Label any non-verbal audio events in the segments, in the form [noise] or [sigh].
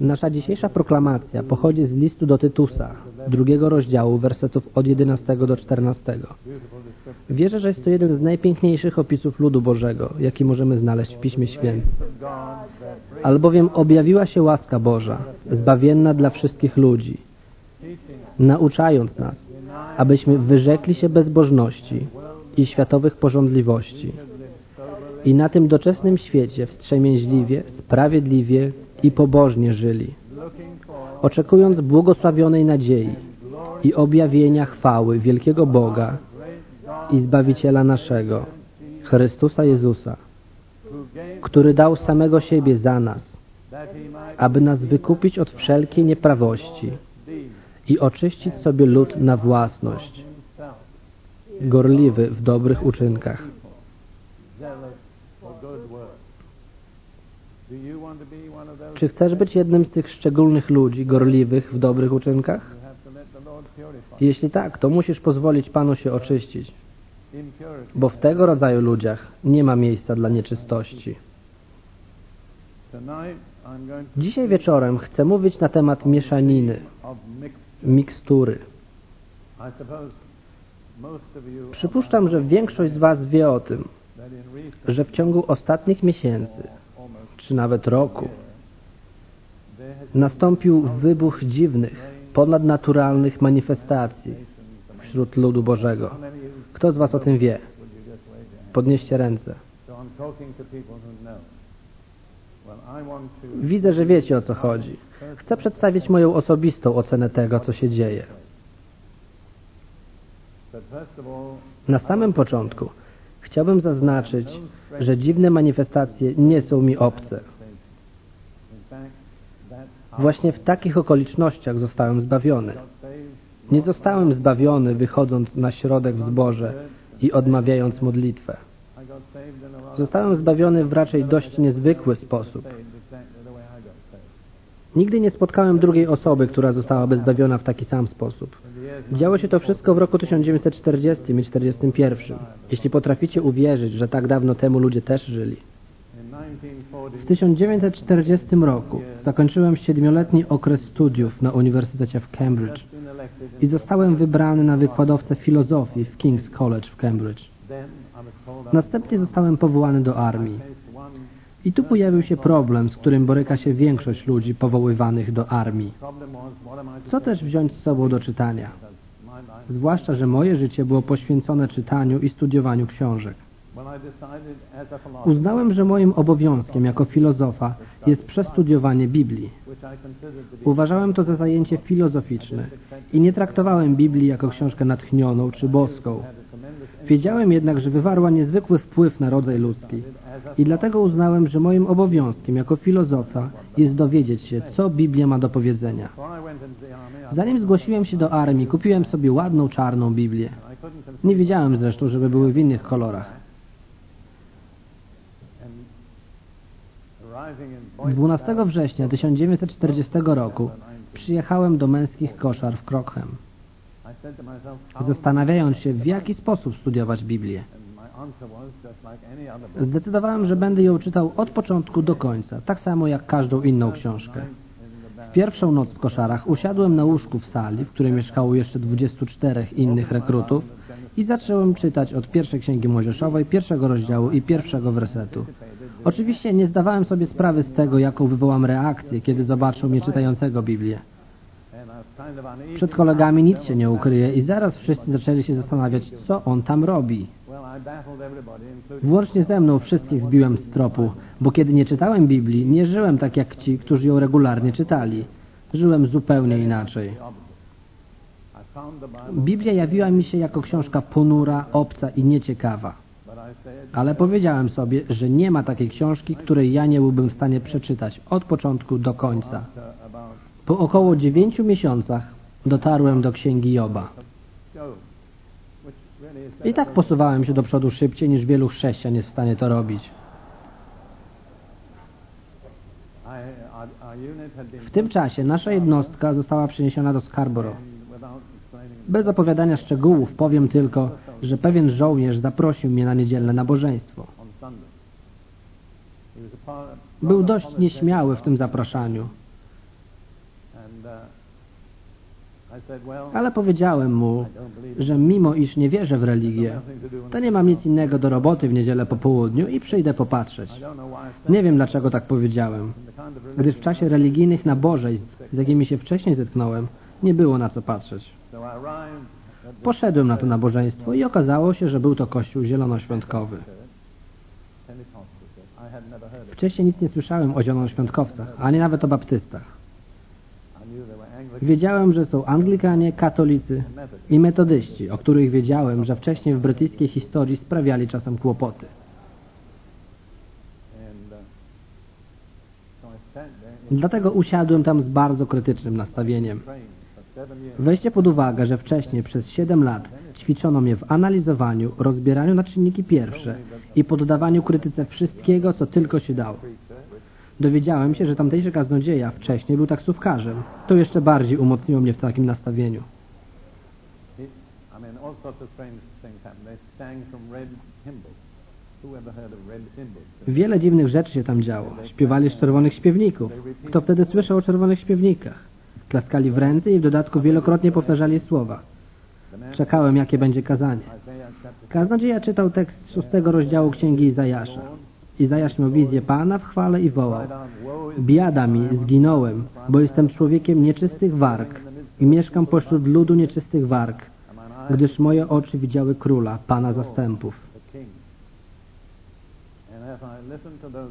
Nasza dzisiejsza proklamacja pochodzi z listu do Tytusa, drugiego rozdziału, wersetów od 11 do 14. Wierzę, że jest to jeden z najpiękniejszych opisów ludu Bożego, jaki możemy znaleźć w Piśmie Świętym. Albowiem objawiła się łaska Boża, zbawienna dla wszystkich ludzi, nauczając nas, abyśmy wyrzekli się bezbożności i światowych porządliwości i na tym doczesnym świecie wstrzemięźliwie, sprawiedliwie i pobożnie żyli, oczekując błogosławionej nadziei i objawienia chwały wielkiego Boga i Zbawiciela naszego, Chrystusa Jezusa, który dał samego siebie za nas, aby nas wykupić od wszelkiej nieprawości i oczyścić sobie lud na własność, gorliwy w dobrych uczynkach. Czy chcesz być jednym z tych szczególnych ludzi, gorliwych w dobrych uczynkach? Jeśli tak, to musisz pozwolić Panu się oczyścić, bo w tego rodzaju ludziach nie ma miejsca dla nieczystości. Dzisiaj wieczorem chcę mówić na temat mieszaniny, mikstury. Przypuszczam, że większość z Was wie o tym, że w ciągu ostatnich miesięcy, czy nawet roku, nastąpił wybuch dziwnych, ponadnaturalnych manifestacji wśród ludu Bożego. Kto z Was o tym wie? Podnieście ręce. Widzę, że wiecie o co chodzi. Chcę przedstawić moją osobistą ocenę tego, co się dzieje. Na samym początku chciałbym zaznaczyć, że dziwne manifestacje nie są mi obce. Właśnie w takich okolicznościach zostałem zbawiony. Nie zostałem zbawiony wychodząc na środek w zborze i odmawiając modlitwę. Zostałem zbawiony w raczej dość niezwykły sposób. Nigdy nie spotkałem drugiej osoby, która zostałaby zbawiona w taki sam sposób. Działo się to wszystko w roku 1940 i 1941. Jeśli potraficie uwierzyć, że tak dawno temu ludzie też żyli. W 1940 roku zakończyłem siedmioletni okres studiów na Uniwersytecie w Cambridge i zostałem wybrany na wykładowcę filozofii w King's College w Cambridge. Następnie zostałem powołany do armii. I tu pojawił się problem, z którym boryka się większość ludzi powoływanych do armii. Co też wziąć z sobą do czytania? Zwłaszcza, że moje życie było poświęcone czytaniu i studiowaniu książek. Uznałem, że moim obowiązkiem jako filozofa jest przestudiowanie Biblii. Uważałem to za zajęcie filozoficzne i nie traktowałem Biblii jako książkę natchnioną czy boską. Wiedziałem jednak, że wywarła niezwykły wpływ na rodzaj ludzki i dlatego uznałem, że moim obowiązkiem jako filozofa jest dowiedzieć się, co Biblia ma do powiedzenia. Zanim zgłosiłem się do armii, kupiłem sobie ładną czarną Biblię. Nie wiedziałem zresztą, żeby były w innych kolorach. 12 września 1940 roku przyjechałem do męskich koszar w Crockhem, zastanawiając się, w jaki sposób studiować Biblię. Zdecydowałem, że będę ją czytał od początku do końca, tak samo jak każdą inną książkę. W pierwszą noc w koszarach usiadłem na łóżku w sali, w której mieszkało jeszcze 24 innych rekrutów i zacząłem czytać od pierwszej księgi Mojżeszowej, pierwszego rozdziału i pierwszego wersetu. Oczywiście nie zdawałem sobie sprawy z tego, jaką wywołam reakcję, kiedy zobaczą mnie czytającego Biblię. Przed kolegami nic się nie ukryje i zaraz wszyscy zaczęli się zastanawiać, co on tam robi. Włącznie ze mną wszystkich zbiłem z tropu, bo kiedy nie czytałem Biblii, nie żyłem tak jak ci, którzy ją regularnie czytali. Żyłem zupełnie inaczej. Biblia jawiła mi się jako książka ponura, obca i nieciekawa. Ale powiedziałem sobie, że nie ma takiej książki, której ja nie byłbym w stanie przeczytać od początku do końca. Po około dziewięciu miesiącach dotarłem do księgi Joba. I tak posuwałem się do przodu szybciej niż wielu chrześcijan jest w stanie to robić. W tym czasie nasza jednostka została przeniesiona do Scarborough. Bez opowiadania szczegółów powiem tylko, że pewien żołnierz zaprosił mnie na niedzielne nabożeństwo. Był dość nieśmiały w tym zapraszaniu. And uh, I said, well, Ale powiedziałem mu, że mimo iż nie wierzę w religię, to nie mam nic innego do roboty w niedzielę po południu i przyjdę popatrzeć. Nie wiem dlaczego tak powiedziałem, gdyż w czasie religijnych nabożeństw, z jakimi się wcześniej zetknąłem, nie było na co patrzeć. Poszedłem na to nabożeństwo i okazało się, że był to kościół zielonoświątkowy. Wcześniej nic nie słyszałem o zielonoświątkowcach, ani nawet o baptystach. Wiedziałem, że są Anglikanie, katolicy i metodyści, o których wiedziałem, że wcześniej w brytyjskiej historii sprawiali czasem kłopoty. Dlatego usiadłem tam z bardzo krytycznym nastawieniem. Weźcie pod uwagę, że wcześniej przez 7 lat ćwiczono mnie w analizowaniu, rozbieraniu na czynniki pierwsze i poddawaniu krytyce wszystkiego, co tylko się dało. Dowiedziałem się, że tamtejszy kaznodzieja wcześniej był taksówkarzem. To jeszcze bardziej umocniło mnie w takim nastawieniu. Wiele dziwnych rzeczy się tam działo. Śpiewali z czerwonych śpiewników. Kto wtedy słyszał o czerwonych śpiewnikach? Klaskali w ręce i w dodatku wielokrotnie powtarzali słowa. Czekałem, jakie będzie kazanie. Kaznodzieja czytał tekst z szóstego rozdziału Księgi Izajasza. Izajasz miał wizję Pana w chwale i wołał. Biada mi, zginąłem, bo jestem człowiekiem nieczystych warg i mieszkam pośród ludu nieczystych warg, gdyż moje oczy widziały króla, Pana zastępów.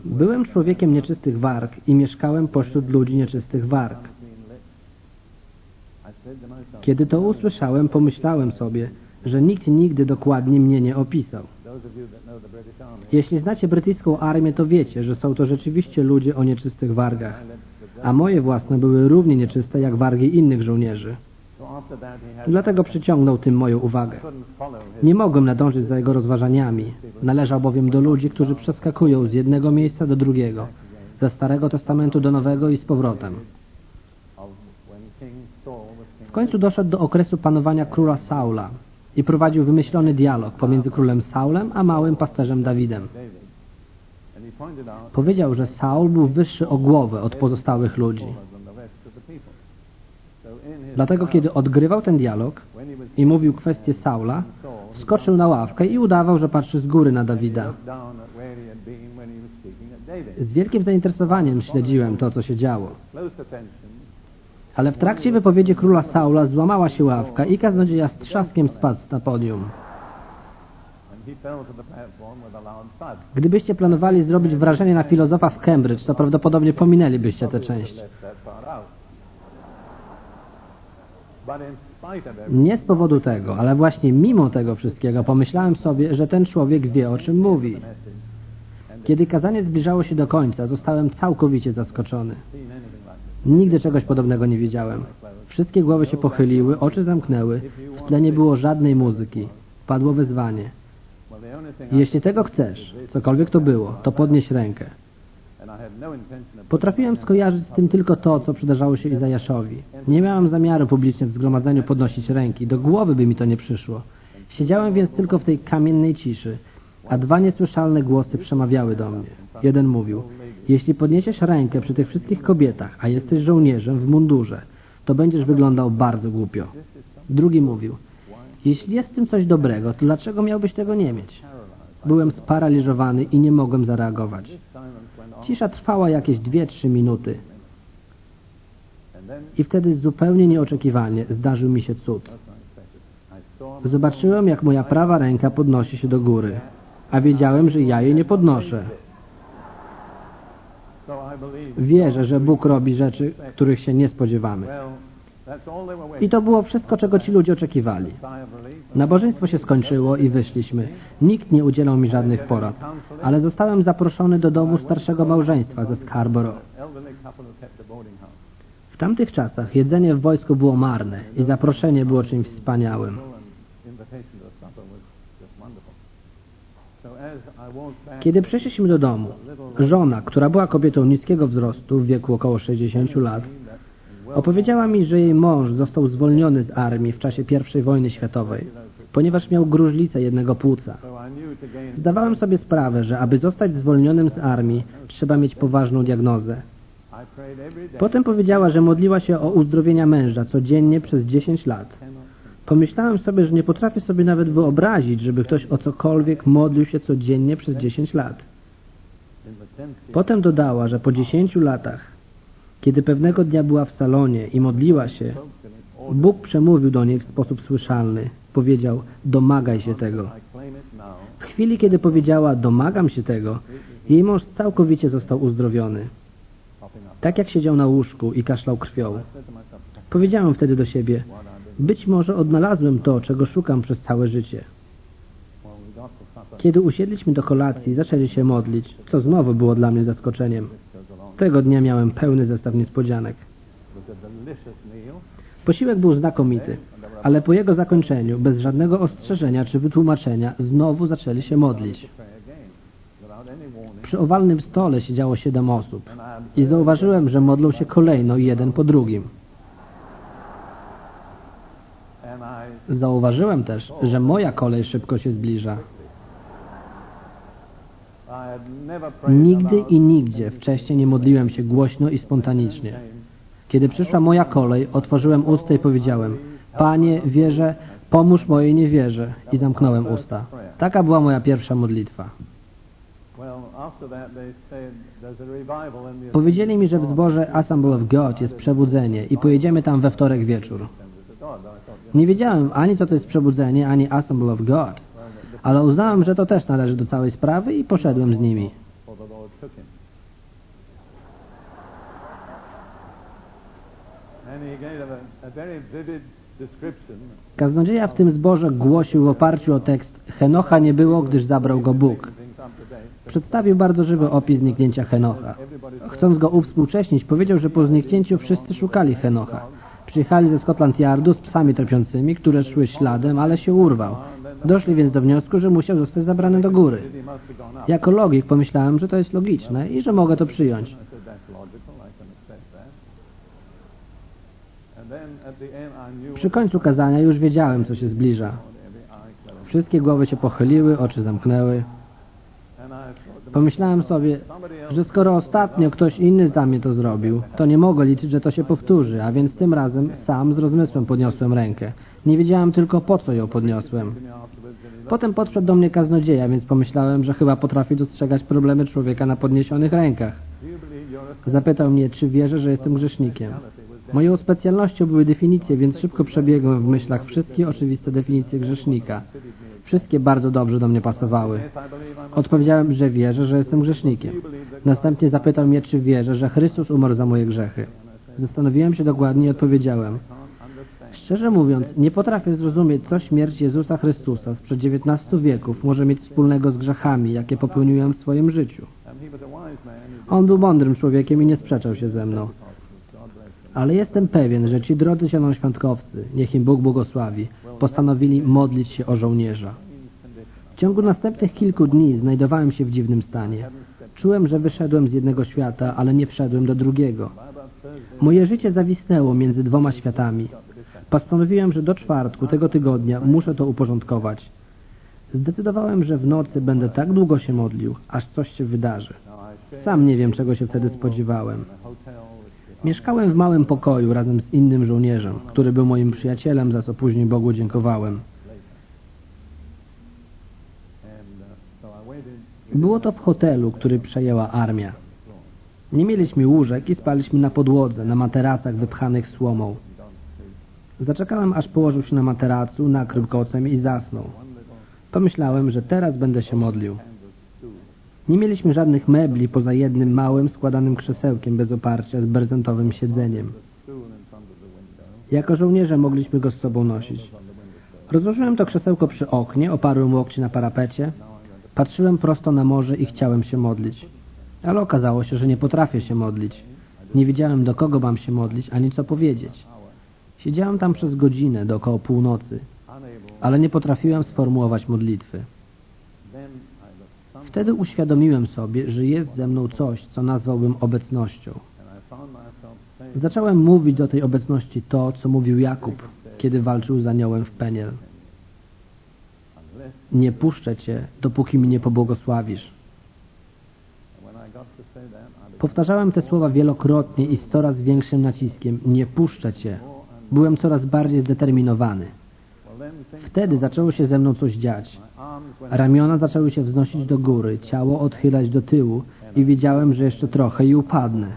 Byłem człowiekiem nieczystych warg i mieszkałem pośród ludzi nieczystych warg. Kiedy to usłyszałem, pomyślałem sobie, że nikt nigdy dokładnie mnie nie opisał. Jeśli znacie brytyjską armię, to wiecie, że są to rzeczywiście ludzie o nieczystych wargach, a moje własne były równie nieczyste jak wargi innych żołnierzy. Dlatego przyciągnął tym moją uwagę. Nie mogłem nadążyć za jego rozważaniami. Należał bowiem do ludzi, którzy przeskakują z jednego miejsca do drugiego, ze Starego Testamentu do Nowego i z powrotem. W końcu doszedł do okresu panowania króla Saula i prowadził wymyślony dialog pomiędzy królem Saulem a małym pasterzem Dawidem. Powiedział, że Saul był wyższy o głowę od pozostałych ludzi. Dlatego, kiedy odgrywał ten dialog i mówił kwestię Saula, skoczył na ławkę i udawał, że patrzy z góry na Dawida. Z wielkim zainteresowaniem śledziłem to, co się działo. Ale w trakcie wypowiedzi króla Saula złamała się ławka i kaznodzieja z trzaskiem spadł na podium. Gdybyście planowali zrobić wrażenie na filozofa w Cambridge, to prawdopodobnie pominęlibyście tę część. Nie z powodu tego, ale właśnie mimo tego wszystkiego pomyślałem sobie, że ten człowiek wie o czym mówi. Kiedy kazanie zbliżało się do końca, zostałem całkowicie zaskoczony. seen anything like this. Nigdy czegoś podobnego nie widziałem. Wszystkie głowy się pochyliły, oczy zamknęły, w tle nie było żadnej muzyki. Padło wezwanie. Jeśli tego chcesz, cokolwiek to było, to podnieś rękę. Potrafiłem skojarzyć z tym tylko to, co przydarzało się Izajaszowi. Nie miałem zamiaru publicznie w zgromadzeniu podnosić ręki, do głowy by mi to nie przyszło. Siedziałem więc tylko w tej kamiennej ciszy, a dwa niesłyszalne głosy przemawiały do mnie. Jeden mówił, jeśli podniesiesz rękę przy tych wszystkich kobietach, a jesteś żołnierzem w mundurze, to będziesz wyglądał bardzo głupio. Drugi mówił, jeśli jest w tym coś dobrego, to dlaczego miałbyś tego nie mieć? Byłem sparaliżowany i nie mogłem zareagować. Cisza trwała jakieś dwie, trzy minuty. And then I wtedy zupełnie nieoczekiwanie zdarzył mi się cud. Zobaczyłem, jak moja prawa ręka podnosi się do góry, a wiedziałem, że ja jej nie podnoszę. Wierzę, że Bóg robi rzeczy, których się nie spodziewamy. I to było wszystko, czego ci ludzie oczekiwali. Nabożeństwo się skończyło i wyszliśmy. Nikt nie udzielał mi żadnych porad, ale zostałem zaproszony do domu starszego małżeństwa ze Scarborough. W tamtych czasach jedzenie w wojsku było marne i zaproszenie było czymś wspaniałym. Kiedy przyszliśmy do domu, żona, która była kobietą niskiego wzrostu w wieku około 60 lat, opowiedziała mi, że jej mąż został zwolniony z armii w czasie I wojny światowej, ponieważ miał gruźlicę jednego płuca. Zdawałem sobie sprawę, że aby zostać zwolnionym z armii, trzeba mieć poważną diagnozę. Potem powiedziała, że modliła się o uzdrowienia męża codziennie przez 10 lat. Pomyślałem sobie, że nie potrafię sobie nawet wyobrazić, żeby ktoś o cokolwiek modlił się codziennie przez 10 lat. Potem dodała, że po 10 latach, kiedy pewnego dnia była w salonie i modliła się, spoke to me, "Order, Bóg przemówił do niej w sposób słyszalny. Powiedział, domagaj się tego. W chwili, kiedy powiedziała, domagam się tego, jej mąż całkowicie został uzdrowiony. Tak jak siedział na łóżku i kaszlał krwią. Powiedziałem wtedy do siebie. Być może odnalazłem to, czego szukam przez całe życie. Kiedy usiedliśmy do kolacji, zaczęli się modlić, co znowu było dla mnie zaskoczeniem. Tego dnia miałem pełny zestaw niespodzianek. Posiłek był znakomity, ale po jego zakończeniu, bez żadnego ostrzeżenia czy wytłumaczenia, znowu zaczęli się modlić. Przy owalnym stole siedziało siedem osób i zauważyłem, że modlą się kolejno jeden po drugim. and I Zauważyłem też, że moja kolej szybko się zbliża. Nigdy i nigdzie wcześniej nie modliłem się głośno i spontanicznie. Kiedy przyszła moja kolej, otworzyłem usta i powiedziałem Panie, wierzę, pomóż mojej niewierze i zamknąłem usta. Taka była moja pierwsza modlitwa. Powiedzieli mi, że w zborze Assemble of God jest przebudzenie i pojedziemy tam we wtorek wieczór. Nie wiedziałem ani co to jest przebudzenie, ani Assemble of God, ale uznałem, że to też należy do całej sprawy i poszedłem z nimi. Kaznodzieja w tym zborze głosił w oparciu o tekst Henocha nie było, gdyż zabrał go Bóg. Przedstawił bardzo żywy opis zniknięcia Henocha. Chcąc go uwspółcześnić, powiedział, że po zniknięciu wszyscy szukali Henocha. Przyjechali ze Scotland Yardu z psami tropiącymi, które szły śladem, ale się urwał. Doszli więc do wniosku, że musiał zostać zabrany do góry. Jako logik pomyślałem, że to jest logiczne i że mogę to przyjąć. Przy końcu kazania już wiedziałem, co się zbliża. Wszystkie głowy się pochyliły, oczy zamknęły. And I thought to Pomyślałem sobie, że skoro ostatnio ktoś inny za mnie to zrobił, to nie mogę liczyć, że to się powtórzy, a więc tym razem sam z rozmysłem podniosłem rękę. Nie wiedziałem tylko po co ją podniosłem. Potem podszedł do mnie kaznodzieja, więc pomyślałem, że chyba potrafi dostrzegać problemy człowieka na podniesionych rękach. Zapytał mnie, czy wierzę, że jestem grzesznikiem. Moją specjalnością były definicje, więc szybko przebiegłem w myślach wszystkie oczywiste definicje grzesznika. Wszystkie bardzo dobrze do mnie pasowały. Odpowiedziałem, że wierzę, że jestem grzesznikiem. Następnie zapytał mnie, czy wierzę, że Chrystus umarł za moje grzechy. Zastanowiłem się dokładnie i odpowiedziałem. Szczerze mówiąc, nie potrafię zrozumieć, co śmierć Jezusa Chrystusa sprzed XIX wieków może mieć wspólnego z grzechami, jakie popełniłem w swoim życiu. On był mądrym człowiekiem i nie sprzeczał się ze mną. Ale jestem pewien, że ci drodzy zielonoświątkowcy, niech im Bóg błogosławi, postanowili modlić się o żołnierza. W ciągu następnych kilku dni znajdowałem się w dziwnym stanie. Czułem, że wyszedłem z jednego świata, ale nie wszedłem do drugiego. Moje życie zawisnęło między dwoma światami. Postanowiłem, że do czwartku tego tygodnia muszę to uporządkować. Zdecydowałem, że w nocy będę tak długo się modlił, aż coś się wydarzy. Sam nie wiem, czego się wtedy spodziewałem. Mieszkałem w małym pokoju razem z innym żołnierzem, który był moim przyjacielem, za co później Bogu dziękowałem. Było to w hotelu, który przejęła armia. Nie mieliśmy łóżek i spaliśmy na podłodze, na materacach wypchanych słomą. Zaczekałem, aż położył się na materacu, nakrył kocem i zasnął. Pomyślałem, że teraz będę się modlił. Nie mieliśmy żadnych mebli poza jednym małym, składanym krzesełkiem bez oparcia z brezentowym siedzeniem. Jako żołnierze mogliśmy go z sobą nosić. Rozłożyłem to krzesełko przy oknie, oparłem łokcie na parapecie, patrzyłem prosto na morze i chciałem się modlić. Ale okazało się, że nie potrafię się modlić. Nie wiedziałem, do kogo mam się modlić, ani co powiedzieć. Siedziałem tam przez godzinę, do około północy, ale nie potrafiłem sformułować modlitwy. Then I was some, Wtedy uświadomiłem sobie, że jest ze mną coś, co nazwałbym obecnością. Zacząłem mówić do tej obecności to, co mówił Jakub, kiedy walczył z aniołem w Peniel. Nie puszczę Cię, dopóki mi nie pobłogosławisz. Powtarzałem te słowa wielokrotnie i z coraz większym naciskiem. Nie puszczę Cię. Byłem coraz bardziej zdeterminowany. Wtedy zaczęło się ze mną coś dziać. Ramiona zaczęły się wznosić do góry, ciało odchylać do tyłu i wiedziałem, że jeszcze trochę i upadnę.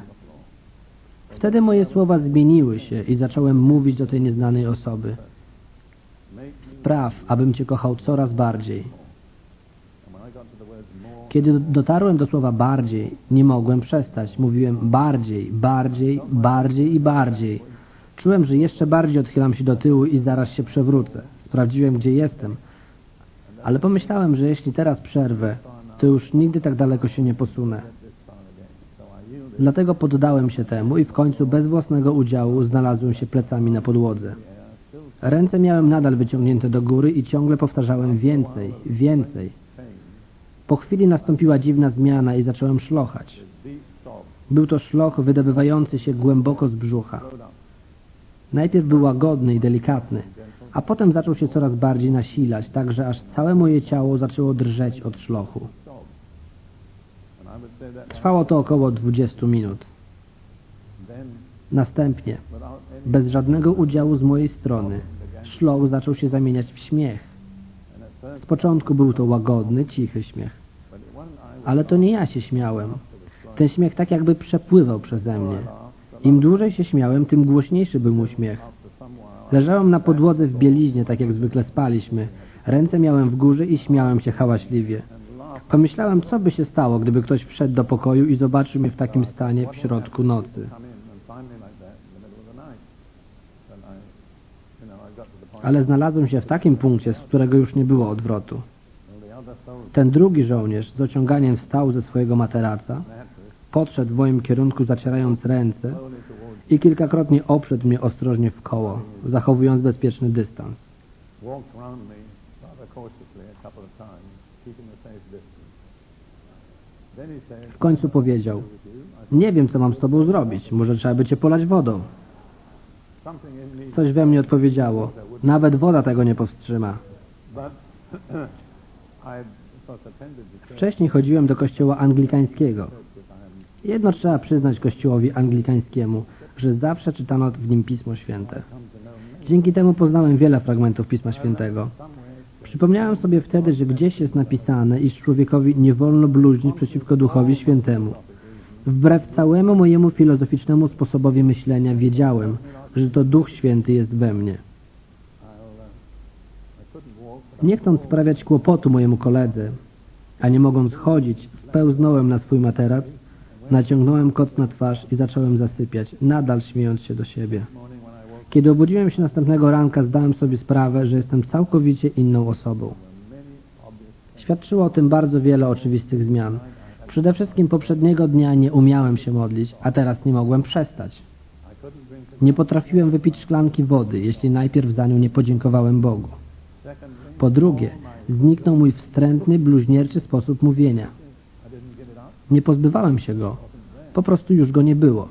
Wtedy moje słowa zmieniły się i zacząłem mówić do tej nieznanej osoby. Spraw, abym Cię kochał coraz bardziej. Kiedy dotarłem do słowa bardziej, nie mogłem przestać. Mówiłem bardziej, bardziej, bardziej i bardziej. Czułem, że jeszcze bardziej odchylam się do tyłu i zaraz się przewrócę. Sprawdziłem, gdzie jestem. Ale pomyślałem, że jeśli teraz przerwę, to już nigdy tak daleko się nie posunę. Dlatego poddałem się temu i w końcu bez własnego udziału znalazłem się plecami na podłodze. Ręce miałem nadal wyciągnięte do góry i ciągle powtarzałem więcej, więcej. Po chwili nastąpiła dziwna zmiana i zacząłem szlochać. Był to szloch wydobywający się głęboko z brzucha. Najpierw był łagodny i delikatny, a potem zaczął się coraz bardziej nasilać, tak że aż całe moje ciało zaczęło drżeć od szlochu. Trwało to około 20 minut. Następnie, bez żadnego udziału z mojej strony, szloch zaczął się zamieniać w śmiech. Z początku był to łagodny, cichy śmiech, ale to nie ja się śmiałem. Ten śmiech tak jakby przepływał przeze mnie. Im dłużej się śmiałem, tym głośniejszy był mój śmiech. Leżałem na podłodze w bieliźnie, tak jak zwykle spaliśmy. Ręce miałem w górze i śmiałem się hałaśliwie. Pomyślałem, co by się stało, gdyby ktoś wszedł do pokoju i zobaczył mnie w takim stanie w środku nocy. Ale znalazłem się w takim punkcie, z którego już nie było odwrotu. Ten drugi żołnierz z ociąganiem wstał ze swojego materaca, podszedł w moim kierunku zacierając ręce i kilkakrotnie oprzedł mnie ostrożnie w koło, zachowując bezpieczny dystans. W końcu powiedział, nie wiem, co mam z tobą zrobić, może trzeba by cię polać wodą. Coś we mnie odpowiedziało, nawet woda tego nie powstrzyma. [clears throat] Wcześniej chodziłem do kościoła anglikańskiego. Jedno trzeba przyznać kościołowi anglikańskiemu, że zawsze czytano w nim Pismo Święte. Dzięki temu poznałem wiele fragmentów Pisma Świętego. Przypomniałem sobie wtedy, że gdzieś jest napisane, iż człowiekowi nie wolno bluźnić przeciwko Duchowi Świętemu. Wbrew całemu mojemu filozoficznemu sposobowi myślenia wiedziałem, że to Duch Święty jest we mnie. Nie chcąc sprawiać kłopotu mojemu koledze, a nie mogąc chodzić, wpełznąłem na swój materac, naciągnąłem koc na twarz i zacząłem zasypiać, nadal śmiejąc się do siebie. Kiedy obudziłem się następnego ranka, zdałem sobie sprawę, że jestem całkowicie inną osobą. Świadczyło o tym bardzo wiele oczywistych zmian. Przede wszystkim poprzedniego dnia nie umiałem się modlić, a teraz nie mogłem przestać. Nie potrafiłem wypić szklanki wody, jeśli najpierw za nią nie podziękowałem Bogu. Po drugie, zniknął mój wstrętny, bluźnierczy sposób mówienia. Nie pozbywałem się go. Po prostu już go nie było.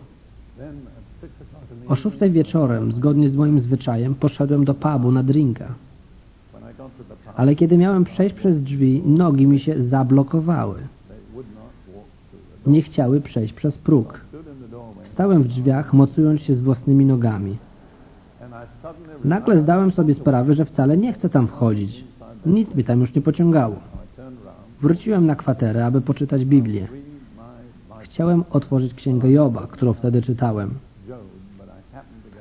O szóstej wieczorem, zgodnie z moim zwyczajem, poszedłem do pubu na drinka. Ale kiedy miałem przejść przez drzwi, nogi mi się zablokowały. Nie chciały przejść przez próg. Stałem w drzwiach, mocując się z własnymi nogami. Nagle zdałem sobie sprawę, że wcale nie chcę tam wchodzić. Nic mnie tam już nie pociągało. Wróciłem na kwaterę, aby poczytać Biblię. Chciałem otworzyć księgę Joba, którą wtedy czytałem.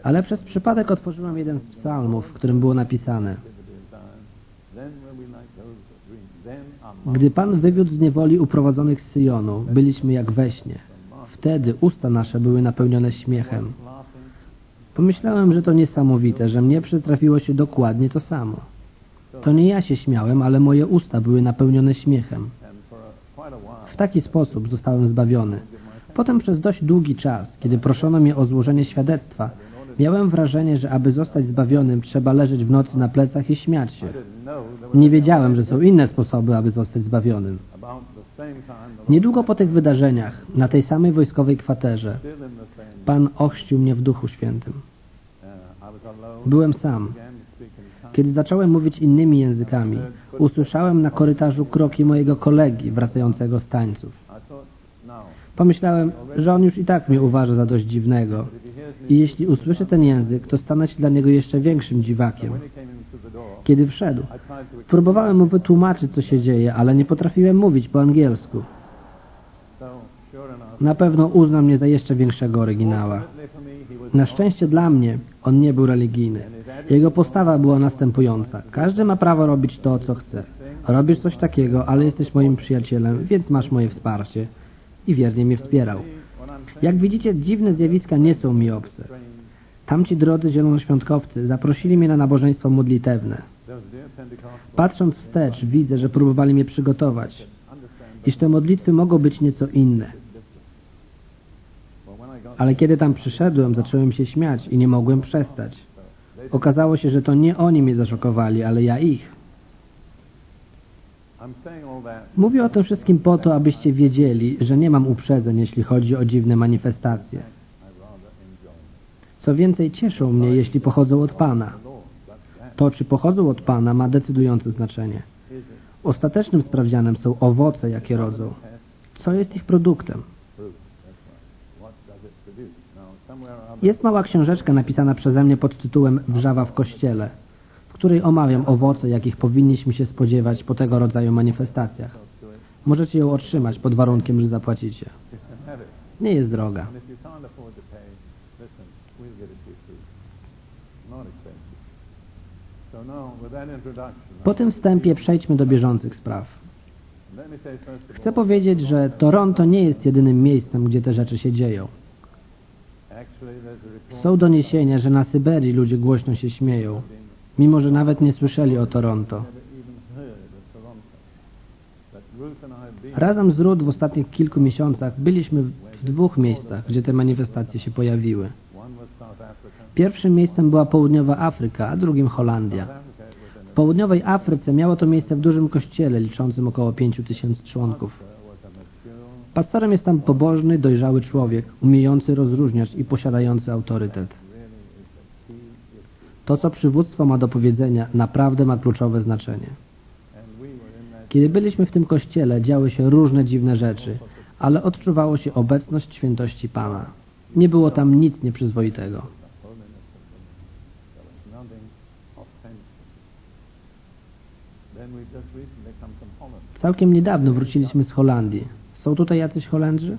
Ale przez przypadek otworzyłem jeden z psalmów, w którym było napisane Gdy Pan wywiódł z niewoli uprowadzonych z Syjonu, byliśmy jak we śnie. Wtedy usta nasze były napełnione śmiechem. Pomyślałem, że to niesamowite, że mnie przytrafiło się dokładnie to samo. To nie ja się śmiałem, ale moje usta były napełnione śmiechem. W taki sposób zostałem zbawiony. Potem przez dość długi czas, kiedy proszono mnie o złożenie świadectwa, miałem wrażenie, że aby zostać zbawionym, trzeba leżeć w nocy na plecach i śmiać się. Nie wiedziałem, że są inne sposoby, aby zostać zbawionym. Niedługo po tych wydarzeniach, na tej samej wojskowej kwaterze, Pan ochrzcił mnie w Duchu Świętym. Byłem sam. began to speak in tongues Kiedy zacząłem mówić innymi językami, usłyszałem na korytarzu kroki mojego kolegi wracającego z tańców. Pomyślałem, że on już i tak mnie uważa za dość dziwnego. I jeśli usłyszę ten język, to stanę się dla niego jeszcze większym dziwakiem. Kiedy wszedł, próbowałem mu wytłumaczyć, co się dzieje, ale nie potrafiłem mówić po angielsku. Na pewno uznał mnie za jeszcze większego oryginała. Na szczęście dla mnie, on nie był religijny. Jego postawa była następująca. Każdy ma prawo robić to, co chce. Robisz coś takiego, ale jesteś moim przyjacielem, więc masz moje wsparcie. I wiernie mnie wspierał. Jak widzicie, dziwne zjawiska nie są mi obce. Tamci drodzy zielonoświątkowcy zaprosili mnie na nabożeństwo modlitewne. Patrząc wstecz, widzę, że próbowali mnie przygotować, iż te modlitwy mogą być nieco inne. Ale kiedy tam przyszedłem, zacząłem się śmiać i nie mogłem przestać. Okazało się, że to nie oni mnie zaszokowali, ale ja ich. Mówię o tym wszystkim po to, abyście wiedzieli, że nie mam uprzedzeń, jeśli chodzi o dziwne manifestacje. Co więcej, cieszą mnie, jeśli pochodzą od Pana. To, czy pochodzą od Pana, ma decydujące znaczenie. Ostatecznym sprawdzianem są owoce, jakie rodzą. Co jest ich produktem? Jest mała książeczka napisana przeze mnie pod tytułem Wrzawa w kościele, w której omawiam owoce, jakich powinniśmy się spodziewać po tego rodzaju manifestacjach. Możecie ją otrzymać pod warunkiem, że zapłacicie. Nie jest droga. Po tym wstępie przejdźmy do bieżących spraw. Chcę powiedzieć, że Toronto nie jest jedynym miejscem, gdzie te rzeczy się dzieją. Są doniesienia, że na Syberii ludzie głośno się śmieją, mimo że nawet nie słyszeli o Toronto. Razem z Ruth w ostatnich kilku miesiącach byliśmy w dwóch miejscach, gdzie te manifestacje się pojawiły. Pierwszym miejscem była południowa Afryka, a drugim Holandia. W południowej Afryce miało to miejsce w dużym kościele liczącym około 5 tysięcy członków. a, was a mature, Pastorem jest tam pobożny, dojrzały człowiek, umiejący rozróżniać i posiadający autorytet. To, co przywództwo ma do powiedzenia, naprawdę ma kluczowe znaczenie. Kiedy byliśmy w tym kościele, działy się różne dziwne rzeczy, ale odczuwało się obecność świętości Pana. Nie było tam nic nieprzyzwoitego. Całkiem niedawno wróciliśmy z Holandii. Są tutaj jacyś Holendrzy?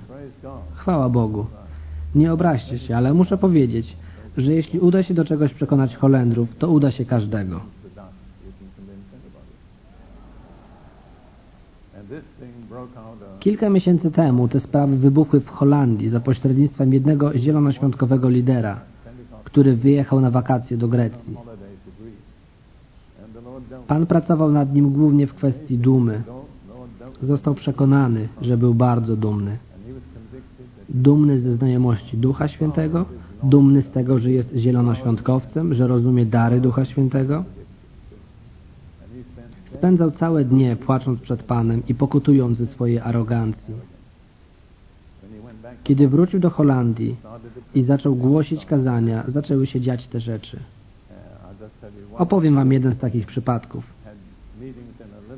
Chwała Bogu. Nie obraźcie się, ale muszę powiedzieć, że jeśli uda się do czegoś przekonać Holendrów, to uda się każdego. Kilka miesięcy temu te sprawy wybuchły w Holandii za pośrednictwem jednego zielonoświątkowego lidera, który wyjechał na wakacje do Grecji. Pan pracował nad nim głównie w kwestii dumy. Został przekonany, że był bardzo dumny. Dumny ze znajomości Ducha Świętego, dumny z tego, że jest zielonoświątkowcem, że rozumie dary Ducha Świętego. Spędzał całe dnie płacząc przed Panem i pokutując ze swojej arogancji. Kiedy wrócił do Holandii i zaczął głosić kazania, zaczęły się dziać te rzeczy. Opowiem wam jeden z takich przypadków.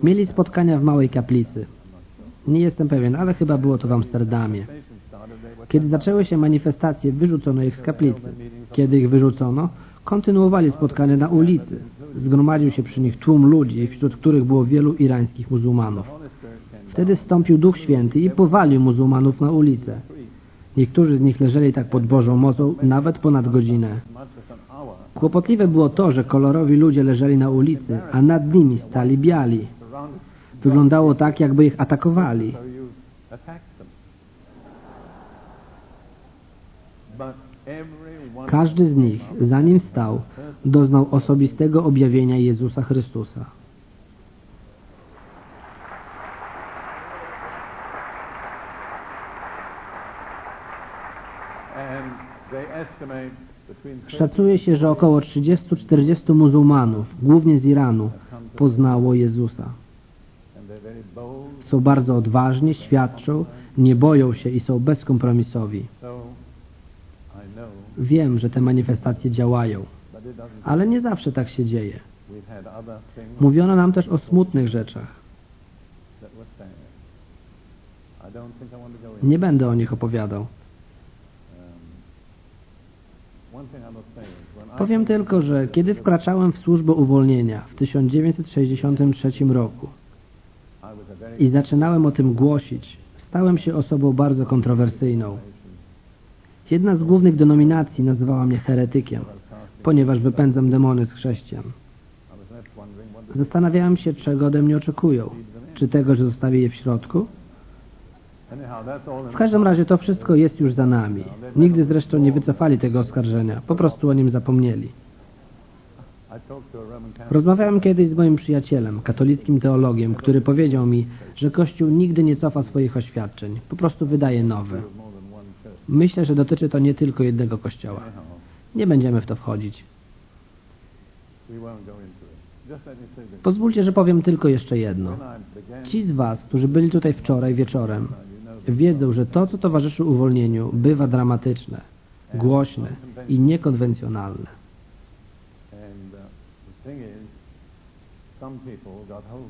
Mieli spotkania w małej kaplicy. Nie jestem pewien, ale chyba było to w Amsterdamie. Kiedy zaczęły się manifestacje, wyrzucono ich z kaplicy. Kiedy ich wyrzucono, kontynuowali spotkania na ulicy. Zgromadził się przy nich tłum ludzi, wśród których było wielu irańskich muzułmanów. Wtedy stąpił Duch Święty i powalił muzułmanów na ulicę. Niektórzy z nich leżeli tak pod Bożą mocą nawet ponad godzinę. Kłopotliwe było to, że kolorowi ludzie leżeli na ulicy, a nad nimi stali biali. Wyglądało tak, jakby ich atakowali. Każdy z nich, zanim wstał, doznał osobistego objawienia Jezusa Chrystusa. and they estimate between 30 Szacuje się, że około 30-40 muzułmanów, głównie z Iranu, poznało Jezusa. Są bardzo odważni, świadczą, nie boją się i są bezkompromisowi. Wiem, że te manifestacje działają, ale nie zawsze tak się dzieje. Mówiono nam też o smutnych rzeczach. Nie będę o nich opowiadał. Powiem tylko, że kiedy wkraczałem w służbę uwolnienia w 1963 roku I zaczynałem o tym głosić, stałem się osobą bardzo kontrowersyjną. Jedna z głównych denominacji nazywała mnie heretykiem, ponieważ wypędzam demony z chrześcijan. Zastanawiałem się, czego ode mnie oczekują. Czy tego, że zostawię je w środku? W każdym razie to wszystko jest już za nami. Nigdy zresztą nie wycofali tego oskarżenia, po prostu o nim zapomnieli. I talked to a Roman Catholic Rozmawiałem kiedyś z moim przyjacielem, katolickim teologiem, który powiedział mi, że Kościół nigdy nie cofa swoich oświadczeń, po prostu wydaje nowe. Myślę, że dotyczy to nie tylko jednego kościoła. Nie będziemy w to wchodzić. Pozwólcie, że powiem tylko jeszcze jedno. Ci z Was, którzy byli tutaj wczoraj wieczorem, wiedzą, że to, co towarzyszy uwolnieniu, bywa dramatyczne, głośne i niekonwencjonalne. and uh, the thing is, some people got hold of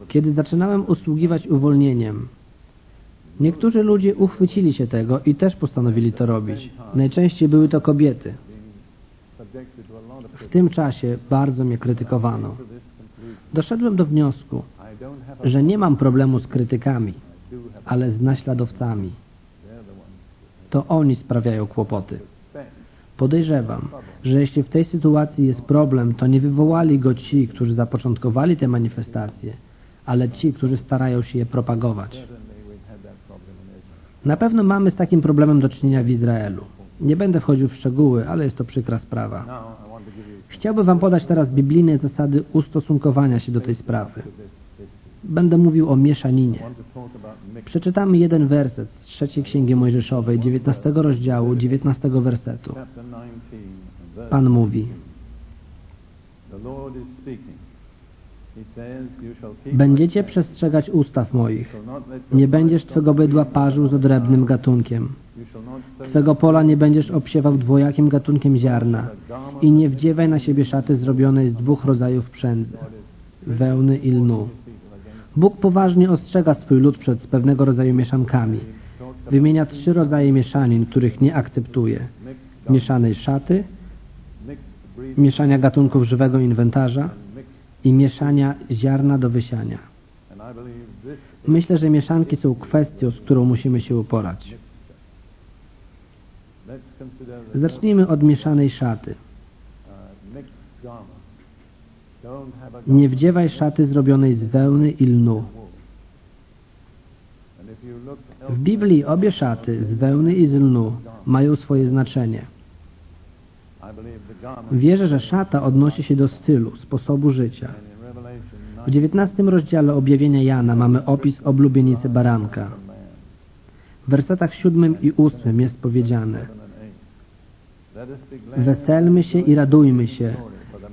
Kiedy zaczynałem usługiwać uwolnieniem, niektórzy ludzie uchwycili się tego i też postanowili to robić. Najczęściej były to kobiety. W tym czasie bardzo mnie krytykowano. Doszedłem do wniosku, że nie mam problemu z krytykami, ale z naśladowcami. To oni sprawiają kłopoty. Podejrzewam, że jeśli w tej sytuacji jest problem, to nie wywołali go ci, którzy zapoczątkowali te manifestacje, ale ci, którzy starają się je propagować. Na pewno mamy z takim problemem do czynienia w Izraelu. Nie będę wchodził w szczegóły, ale jest to przykra sprawa. Chciałbym Wam podać teraz biblijne zasady ustosunkowania się do tej sprawy. Będę mówił o mieszaninie. Przeczytamy jeden werset z trzeciej Księgi Mojżeszowej, 19 rozdziału, 19 wersetu. chapter 19 and verse Pan mówi, będziecie przestrzegać ustaw moich. Nie będziesz Twego bydła parzył z odrębnym gatunkiem. Twego pola nie będziesz obsiewał dwojakim gatunkiem ziarna. I nie wdziewaj na siebie szaty zrobionej z dwóch rodzajów przędzy, wełny i lnu. Bóg poważnie ostrzega swój lud przed pewnego rodzaju mieszankami. Wymienia trzy rodzaje mieszanin, których nie akceptuje. Mieszanej szaty, mieszania gatunków żywego inwentarza i mieszania ziarna do wysiania. Myślę, że mieszanki są kwestią, z którą musimy się uporać. Zacznijmy od mieszanej szaty. Nie wdziewaj szaty zrobionej z wełny i lnu. W Biblii obie szaty z wełny i z lnu mają swoje znaczenie. Wierzę, że szata odnosi się do stylu, sposobu życia. W 9 XIX rozdziale objawienia Jana mamy opis oblubienicy baranka. W wersetach siódmym i ósmym jest powiedziane 7 and 8. Let us be glad Weselmy się i radujmy się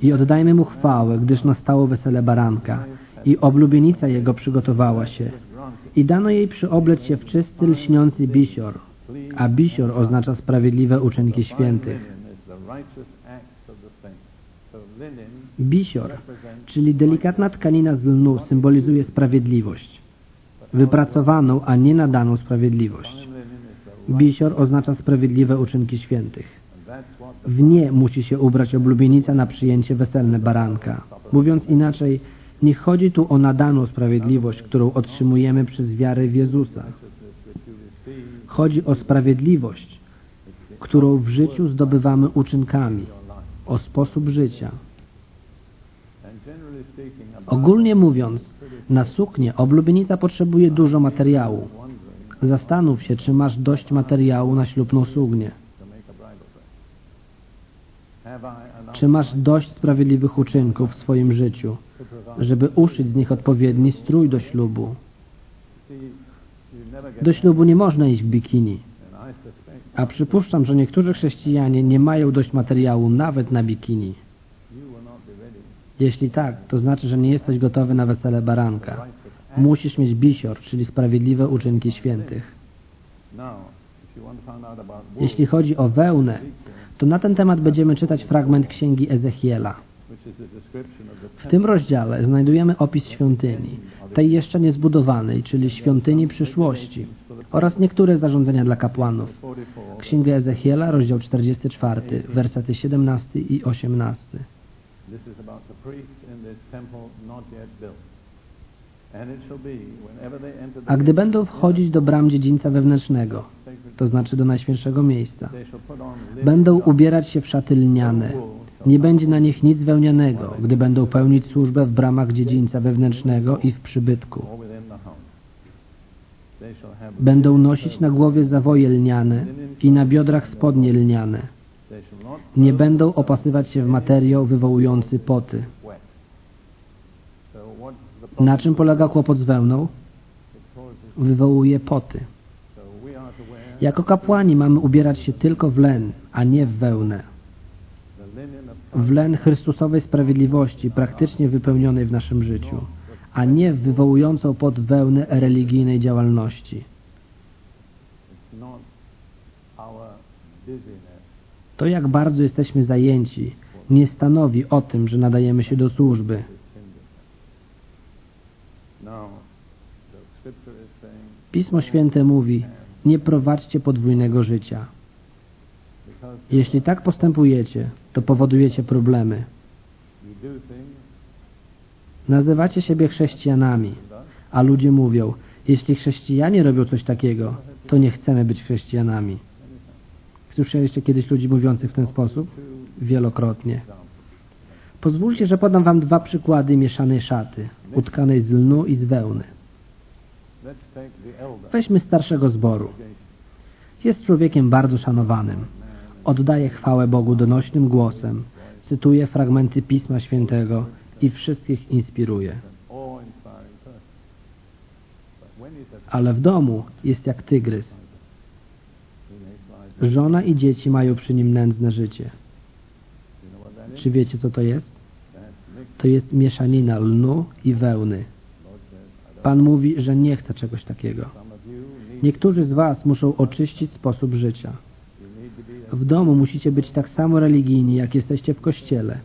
i oddajmy Mu chwałę, gdyż nastało wesele baranka i oblubienica Jego przygotowała się i dano jej przyoblec się w czysty, lśniący bisior, a bisior oznacza sprawiedliwe uczynki świętych. Bisior, czyli delikatna tkanina z lnu, symbolizuje sprawiedliwość. Wypracowaną, a nie nadaną sprawiedliwość. Bisior oznacza sprawiedliwe uczynki świętych. W nie musi się ubrać oblubienica na przyjęcie weselne baranka. Mówiąc inaczej, nie chodzi tu o nadaną sprawiedliwość, którą otrzymujemy przez wiarę w Jezusa. Chodzi o sprawiedliwość, którą w życiu zdobywamy uczynkami, o sposób życia. Ogólnie mówiąc, na suknię oblubienica potrzebuje dużo materiału. Zastanów się, czy masz dość materiału na ślubną suknię. Czy masz dość sprawiedliwych uczynków w swoim życiu, żeby uszyć z nich odpowiedni strój do ślubu? Do ślubu nie można iść w bikini. A przypuszczam, że niektórzy chrześcijanie nie mają dość materiału nawet na bikini. Jeśli tak, to znaczy, że nie jesteś gotowy na wesele baranka. Musisz mieć bisior, czyli sprawiedliwe uczynki świętych. Jeśli chodzi o wełnę, to na ten temat będziemy czytać fragment księgi Ezechiela. W tym rozdziale znajdujemy opis świątyni, tej jeszcze niezbudowanej, czyli świątyni przyszłości, oraz niektóre zarządzenia dla kapłanów. 44. Księga Ezechiela, rozdział 44, wersety 17 i 18. This is. A gdy będą wchodzić do bram dziedzińca wewnętrznego, to znaczy do najświętszego miejsca, będą ubierać się w szaty lniane. Nie będzie na nich nic wełnianego, gdy będą pełnić służbę w bramach dziedzińca wewnętrznego i w przybytku. Będą nosić na głowie zawoje lniane i na biodrach spodnie lniane. Nie będą opasywać się w materiał wywołujący poty. wet. So what the Na czym polega kłopot z wełną? Wywołuje poty. Jako kapłani mamy ubierać się tylko w len, a nie w wełnę. W len Chrystusowej sprawiedliwości praktycznie wypełnionej w naszym życiu, a nie w wywołującą pod wełnę religijnej działalności. To jak bardzo jesteśmy zajęci nie stanowi o tym, że nadajemy się do służby. Pismo Święte mówi, nie prowadźcie podwójnego życia. Jeśli tak postępujecie, to powodujecie problemy. Nazywacie siebie chrześcijanami, a ludzie mówią, jeśli chrześcijanie robią coś takiego, to nie chcemy być chrześcijanami. Słyszeliście kiedyś ludzi mówiących w ten sposób? Wielokrotnie. Pozwólcie, że podam wam dwa przykłady mieszanej szaty, utkanej z lnu i z wełny. Weźmy starszego zboru. Jest człowiekiem bardzo szanowanym. Oddaje chwałę Bogu donośnym głosem, cytuje fragmenty Pisma Świętego i wszystkich inspiruje. Ale w domu jest jak tygrys. Żona i dzieci mają przy nim nędzne życie. Czy wiecie, co to jest? To jest mieszanina lnu i wełny. Pan mówi, że nie chce czegoś takiego. Niektórzy z was muszą oczyścić sposób życia. W domu musicie być tak samo religijni, jak jesteście w kościele.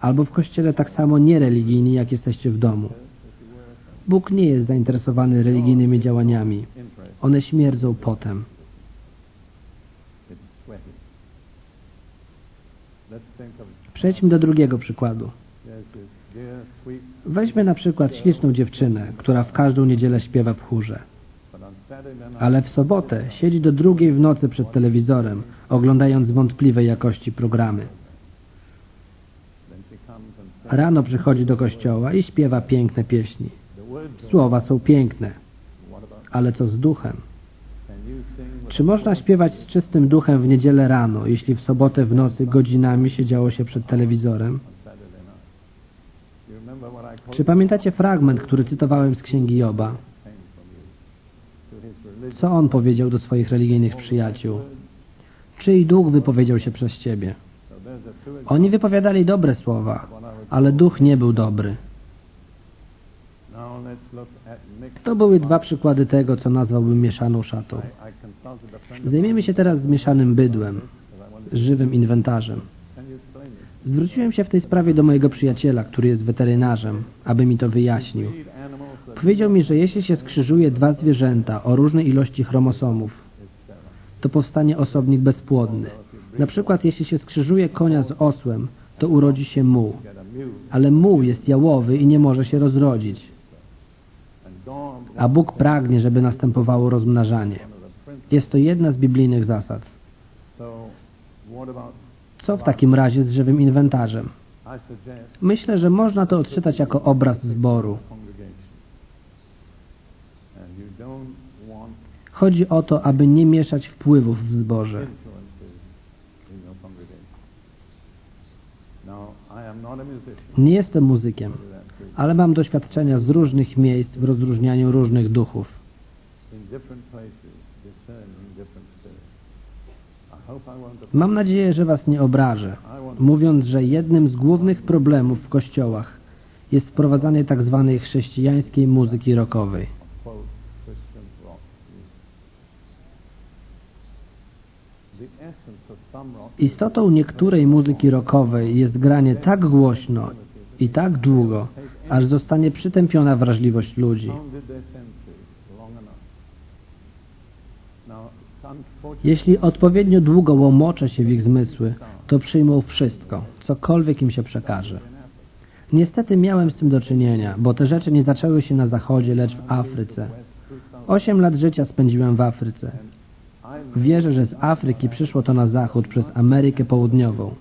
Albo w kościele tak samo niereligijni, jak jesteście w domu. Bóg nie jest zainteresowany religijnymi działaniami. One śmierdzą potem. Przejdźmy do drugiego przykładu. Weźmy na przykład śliczną dziewczynę, która w każdą niedzielę śpiewa w chórze. Ale w sobotę siedzi do drugiej w nocy przed telewizorem, oglądając wątpliwej jakości programy. Rano przychodzi do kościoła i śpiewa piękne pieśni. Słowa są piękne, ale co z duchem? Czy można śpiewać z czystym duchem w niedzielę rano, jeśli w sobotę w nocy godzinami siedziało się przed telewizorem? Czy pamiętacie fragment, który cytowałem z księgi Joba? Co on powiedział do swoich religijnych przyjaciół? Czyj duch wypowiedział się przez ciebie? Oni wypowiadali dobre słowa, ale duch nie był dobry. To były dwa przykłady tego, co nazwałbym mieszaną szatą. Zajmiemy się teraz zmieszanym bydłem, żywym inwentarzem. Zwróciłem się w tej sprawie do mojego przyjaciela, który jest weterynarzem, aby mi to wyjaśnił. Powiedział mi, że jeśli się skrzyżuje dwa zwierzęta o różnej ilości chromosomów, to powstanie osobnik bezpłodny. Na przykład jeśli się skrzyżuje konia z osłem, to urodzi się muł. Ale muł jest jałowy i nie może się rozrodzić. A Bóg pragnie, żeby następowało rozmnażanie. Jest to jedna z biblijnych zasad. Co w takim razie z żywym inwentarzem? Myślę, że można to odczytać jako obraz zboru. Chodzi o to, aby nie mieszać wpływów w zborze. Nie jestem muzykiem, ale mam doświadczenia z różnych miejsc w rozróżnianiu różnych duchów. Mam nadzieję, że Was nie obrażę, mówiąc, że jednym z głównych problemów w kościołach jest wprowadzanie tak zwanej chrześcijańskiej muzyki rockowej. Istotą niektórej muzyki rockowej jest granie tak głośno i tak długo, aż zostanie przytępiona wrażliwość ludzi. Jeśli odpowiednio długo łomoczę się w ich zmysły, to przyjmą wszystko, cokolwiek im się przekaże. Niestety miałem z tym do czynienia, bo te rzeczy nie zaczęły się na zachodzie, lecz w Afryce. Osiem lat życia spędziłem w Afryce. Wierzę, że z Afryki przyszło to na zachód przez Amerykę Południową.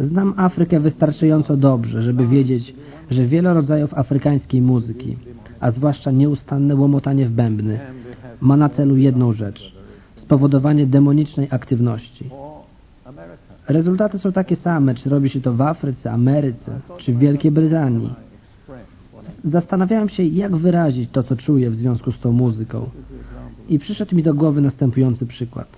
Znam Afrykę wystarczająco dobrze, żeby wiedzieć, że wiele rodzajów afrykańskiej muzyki, a zwłaszcza nieustanne łomotanie w bębny, ma na celu jedną rzecz – spowodowanie demonicznej aktywności. Rezultaty są takie same, czy robi się to w Afryce, Ameryce, czy w Wielkiej Brytanii. Zastanawiałem się, jak wyrazić to, co czuję w związku z tą muzyką. I przyszedł mi do głowy następujący przykład.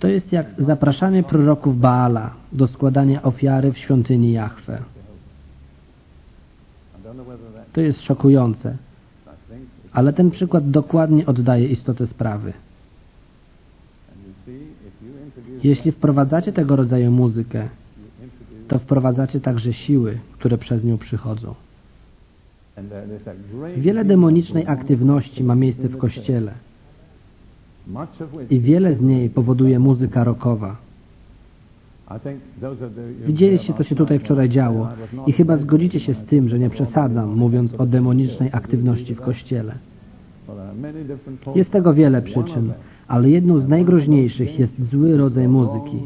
To jest jak zapraszanie proroków Baala do składania ofiary w świątyni Jahwe. To jest szokujące, ale ten przykład dokładnie oddaje istotę sprawy. Jeśli wprowadzacie tego rodzaju muzykę, to wprowadzacie także siły, które przez nią przychodzą. Wiele demonicznej aktywności ma miejsce w Kościele i wiele z niej powoduje muzyka rockowa. Widzieliście, co się tutaj wczoraj działo i chyba zgodzicie się z tym, że nie przesadzam, mówiąc o demonicznej aktywności w Kościele. Jest tego wiele przyczyn, ale jedną z najgroźniejszych jest zły rodzaj muzyki.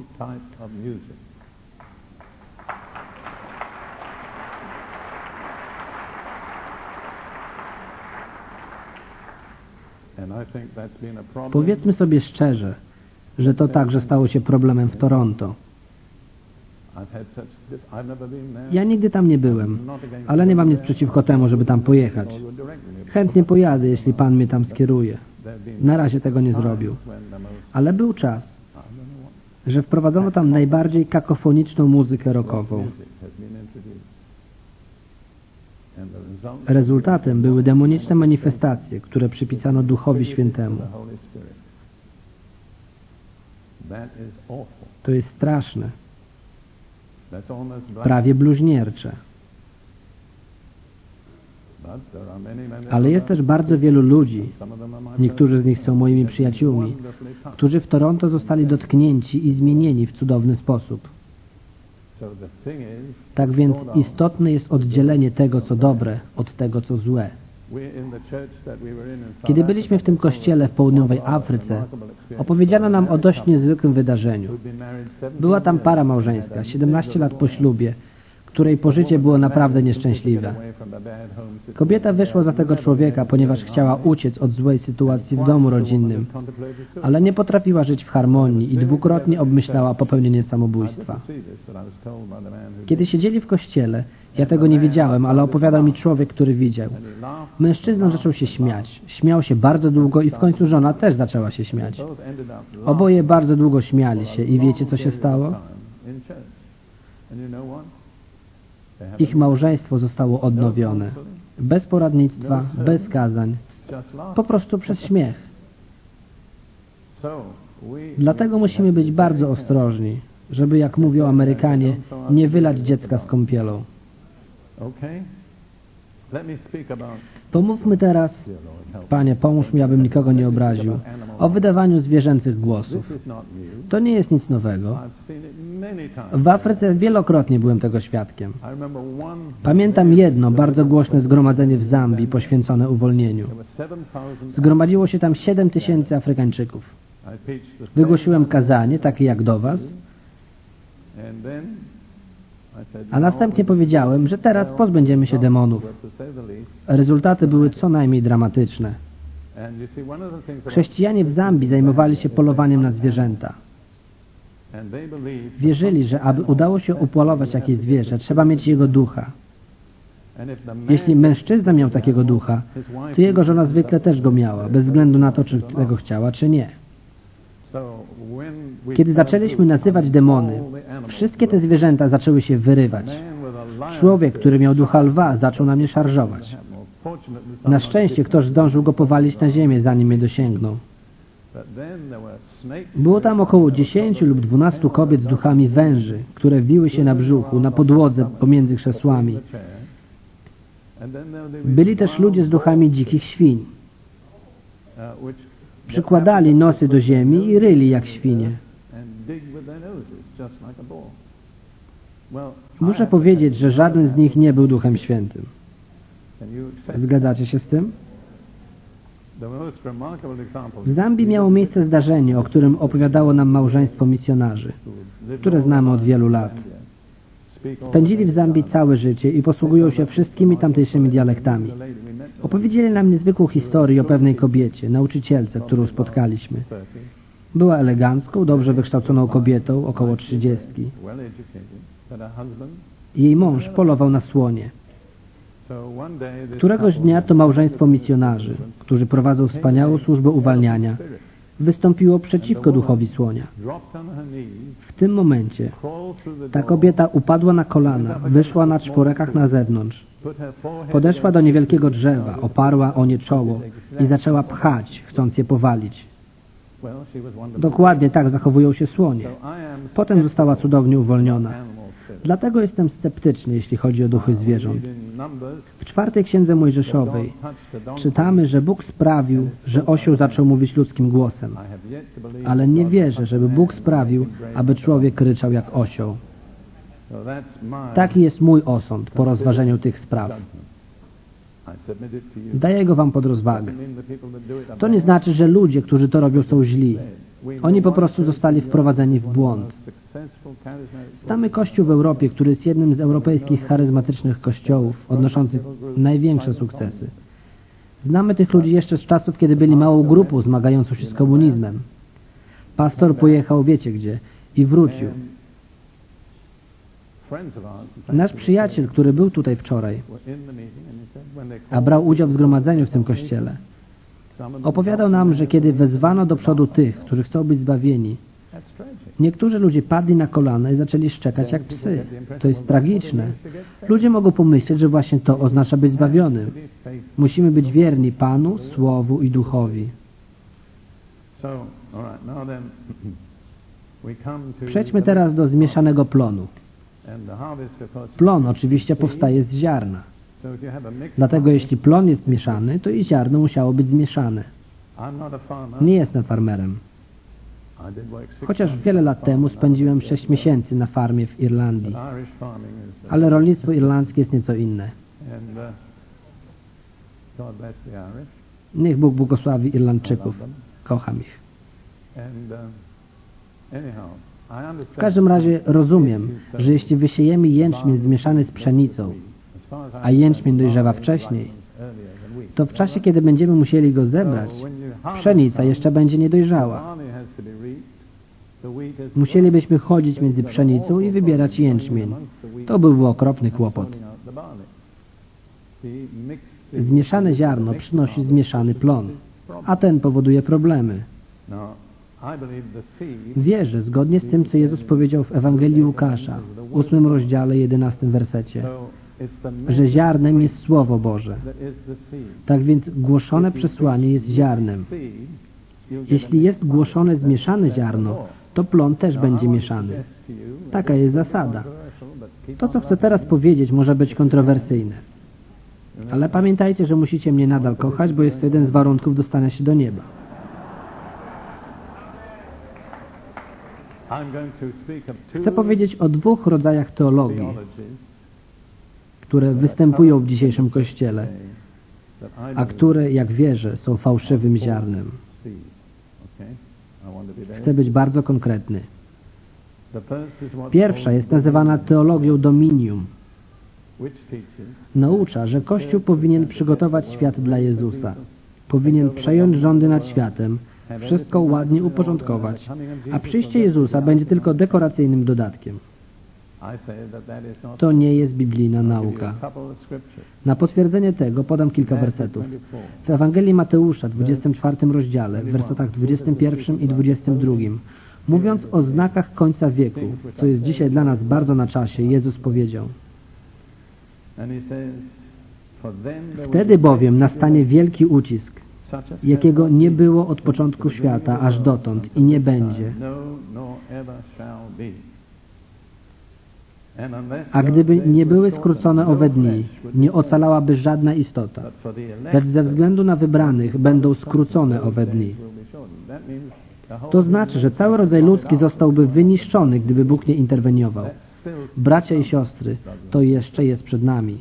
Powiedzmy sobie szczerze, że to także stało się problemem w Toronto. Ja nigdy tam nie byłem, ale nie mam nic przeciwko temu, żeby tam pojechać. Chętnie pojadę, jeśli Pan mnie tam skieruje. Na razie tego nie zrobił. Ale był czas, że wprowadzono tam najbardziej kakofoniczną muzykę rockową. Rezultatem były demoniczne manifestacje, które przypisano Duchowi Świętemu. To jest straszne, prawie bluźniercze. Ale jest też bardzo wielu ludzi, niektórzy z nich są moimi przyjaciółmi, którzy w Toronto zostali dotknięci i zmienieni w cudowny sposób. Tak więc istotne jest oddzielenie tego, co dobre, od tego, co złe. Kiedy byliśmy w tym kościele w południowej Afryce, opowiedziano nam o dość niezwykłym wydarzeniu. Była tam para małżeńska, 17 lat po ślubie, której pożycie było naprawdę nieszczęśliwe. Kobieta wyszła za tego człowieka, ponieważ chciała uciec od złej sytuacji w domu rodzinnym, ale nie potrafiła żyć w harmonii i dwukrotnie obmyślała popełnienie samobójstwa. Kiedy siedzieli w kościele, ja tego nie wiedziałem, ale opowiadał mi człowiek, który widział. Mężczyzna zaczął się śmiać. Śmiał się bardzo długo i w końcu żona też zaczęła się śmiać. Oboje bardzo długo śmiali się i wiecie, co się stało? Ich małżeństwo zostało odnowione. Bez poradnictwa, bez kazań. Po prostu przez śmiech. Dlatego musimy być bardzo ostrożni, żeby, jak mówią Amerykanie, nie wylać dziecka z kąpielą. Pomówmy teraz, Panie, pomóż mi, abym nikogo nie obraził, o wydawaniu zwierzęcych głosów. To nie jest nic nowego. W Afryce wielokrotnie byłem tego świadkiem. Pamiętam jedno bardzo głośne zgromadzenie w Zambii poświęcone uwolnieniu. Zgromadziło się tam 7 tysięcy Afrykańczyków. Wygłosiłem kazanie, takie jak do Was, a następnie powiedziałem, że teraz pozbędziemy się demonów. Rezultaty były co najmniej dramatyczne. Chrześcijanie w Zambii zajmowali się polowaniem na zwierzęta. Wierzyli, że aby udało się upolować jakieś zwierzę, trzeba mieć jego ducha. Jeśli mężczyzna miał takiego ducha, to jego żona zwykle też go miała, bez względu na to, czy tego chciała, czy nie. Kiedy zaczęliśmy nazywać demony, wszystkie te zwierzęta zaczęły się wyrywać. Człowiek, który miał ducha lwa, zaczął na mnie szarżować. Na szczęście ktoś zdążył go powalić na ziemię, zanim mnie dosięgnął. Było tam około 10 lub 12 kobiet z duchami węży, które wiły się na brzuchu, na podłodze pomiędzy krzesłami. Byli też ludzie z duchami dzikich świń. Przykładali nosy do ziemi i ryli jak świnie. Muszę powiedzieć, że żaden z nich nie był Duchem Świętym. Zgadzacie się z tym? W Zambii miało miejsce zdarzenie, o którym opowiadało nam małżeństwo misjonarzy. które znamy od wielu lat. Spędzili w Zambii całe życie i posługują się wszystkimi tamtejszymi dialektami. Opowiedzieli nam niezwykłą historię o pewnej kobiecie, nauczycielce, którą spotkaliśmy. Była elegancką, dobrze wykształconą kobietą, około trzydziestki. Jej mąż polował na słonie. Któregoś dnia to małżeństwo misjonarzy, którzy prowadzą wspaniałą służbę uwalniania, wystąpiło przeciwko duchowi słonia. W tym momencie ta kobieta upadła na kolana, wyszła na czworekach na zewnątrz, podeszła do niewielkiego drzewa, oparła o nie czoło i zaczęła pchać, chcąc je powalić. Dokładnie tak zachowują się słonie. Potem została cudownie uwolniona. Dlatego jestem sceptyczny, jeśli chodzi o duchy zwierząt. W czwartej księdze Mojżeszowej czytamy, że Bóg sprawił, że osioł zaczął mówić ludzkim głosem. Ale nie wierzę, żeby Bóg sprawił, aby człowiek ryczał jak osioł. Taki jest mój osąd po rozważeniu tych spraw. Daję go wam pod rozwagę. To nie znaczy, że ludzie, którzy to robią, są źli. Oni po prostu zostali wprowadzeni w błąd. Znamy kościół w Europie, który jest jednym z europejskich charyzmatycznych kościołów, odnoszących największe sukcesy. Znamy tych ludzi jeszcze z czasów, kiedy byli małą grupą zmagającą się z komunizmem. Pastor pojechał wiecie gdzie i wrócił. Nasz przyjaciel, który był tutaj wczoraj, a brał udział w zgromadzeniu w tym kościele, opowiadał nam, że kiedy wezwano do przodu tych, którzy chcą być zbawieni, niektórzy ludzie padli na kolana i zaczęli szczekać jak psy. To jest tragiczne. Ludzie mogą pomyśleć, że właśnie to oznacza być zbawionym. Musimy być wierni Panu, Słowu i Duchowi. Przejdźmy teraz do zmieszanego plonu. Plon oczywiście powstaje z ziarna. Dlatego jeśli plon jest mieszany, to i ziarno musiało być zmieszane. Nie jestem farmerem. Chociaż wiele lat temu spędziłem 6 miesięcy na farmie w Irlandii. Ale rolnictwo irlandzkie jest nieco inne. Niech Bóg błogosławi Irlandczyków. Kocham ich. W każdym razie rozumiem, że jeśli wysiejemy jęczmień zmieszany z pszenicą, a jęczmień dojrzewa wcześniej, to w czasie, kiedy będziemy musieli go zebrać, pszenica jeszcze będzie niedojrzała. Musielibyśmy chodzić między pszenicą i wybierać jęczmień. To byłby okropny kłopot. Zmieszane ziarno przynosi zmieszany plon, a ten powoduje problemy. Wierzę, zgodnie z tym, co Jezus powiedział w Ewangelii Łukasza, w ósmym rozdziale, jedenastym wersecie, że ziarnem jest Słowo Boże. Tak więc głoszone przesłanie jest ziarnem. Jeśli jest głoszone zmieszane ziarno, to plon też będzie mieszany. Taka jest zasada. To, co chcę teraz powiedzieć, może być kontrowersyjne. Ale pamiętajcie, że musicie mnie nadal kochać, bo jest to jeden z warunków dostania się do nieba. Chcę powiedzieć o dwóch rodzajach teologii, które występują w dzisiejszym Kościele, a które, jak wierzę, są fałszywym ziarnem. Chcę być bardzo konkretny. Pierwsza jest nazywana teologią dominium. Naucza, że Kościół powinien przygotować świat dla Jezusa. Powinien przejąć rządy nad światem, wszystko ładnie uporządkować, a przyjście Jezusa będzie tylko dekoracyjnym dodatkiem. To nie jest biblijna nauka. Na potwierdzenie tego podam kilka wersetów. W Ewangelii Mateusza, 24 rozdziale, w wersetach 21 i 22, mówiąc o znakach końca wieku, co jest dzisiaj dla nas bardzo na czasie, Jezus powiedział Wtedy bowiem nastanie wielki ucisk, jakiego nie było od początku świata aż dotąd i nie będzie. A gdyby nie były skrócone owe dni, nie ocalałaby żadna istota. Lecz ze względu na wybranych będą skrócone owe dni. To znaczy, że cały rodzaj ludzki zostałby wyniszczony, gdyby Bóg nie interweniował. Bracia i siostry, to jeszcze jest przed nami.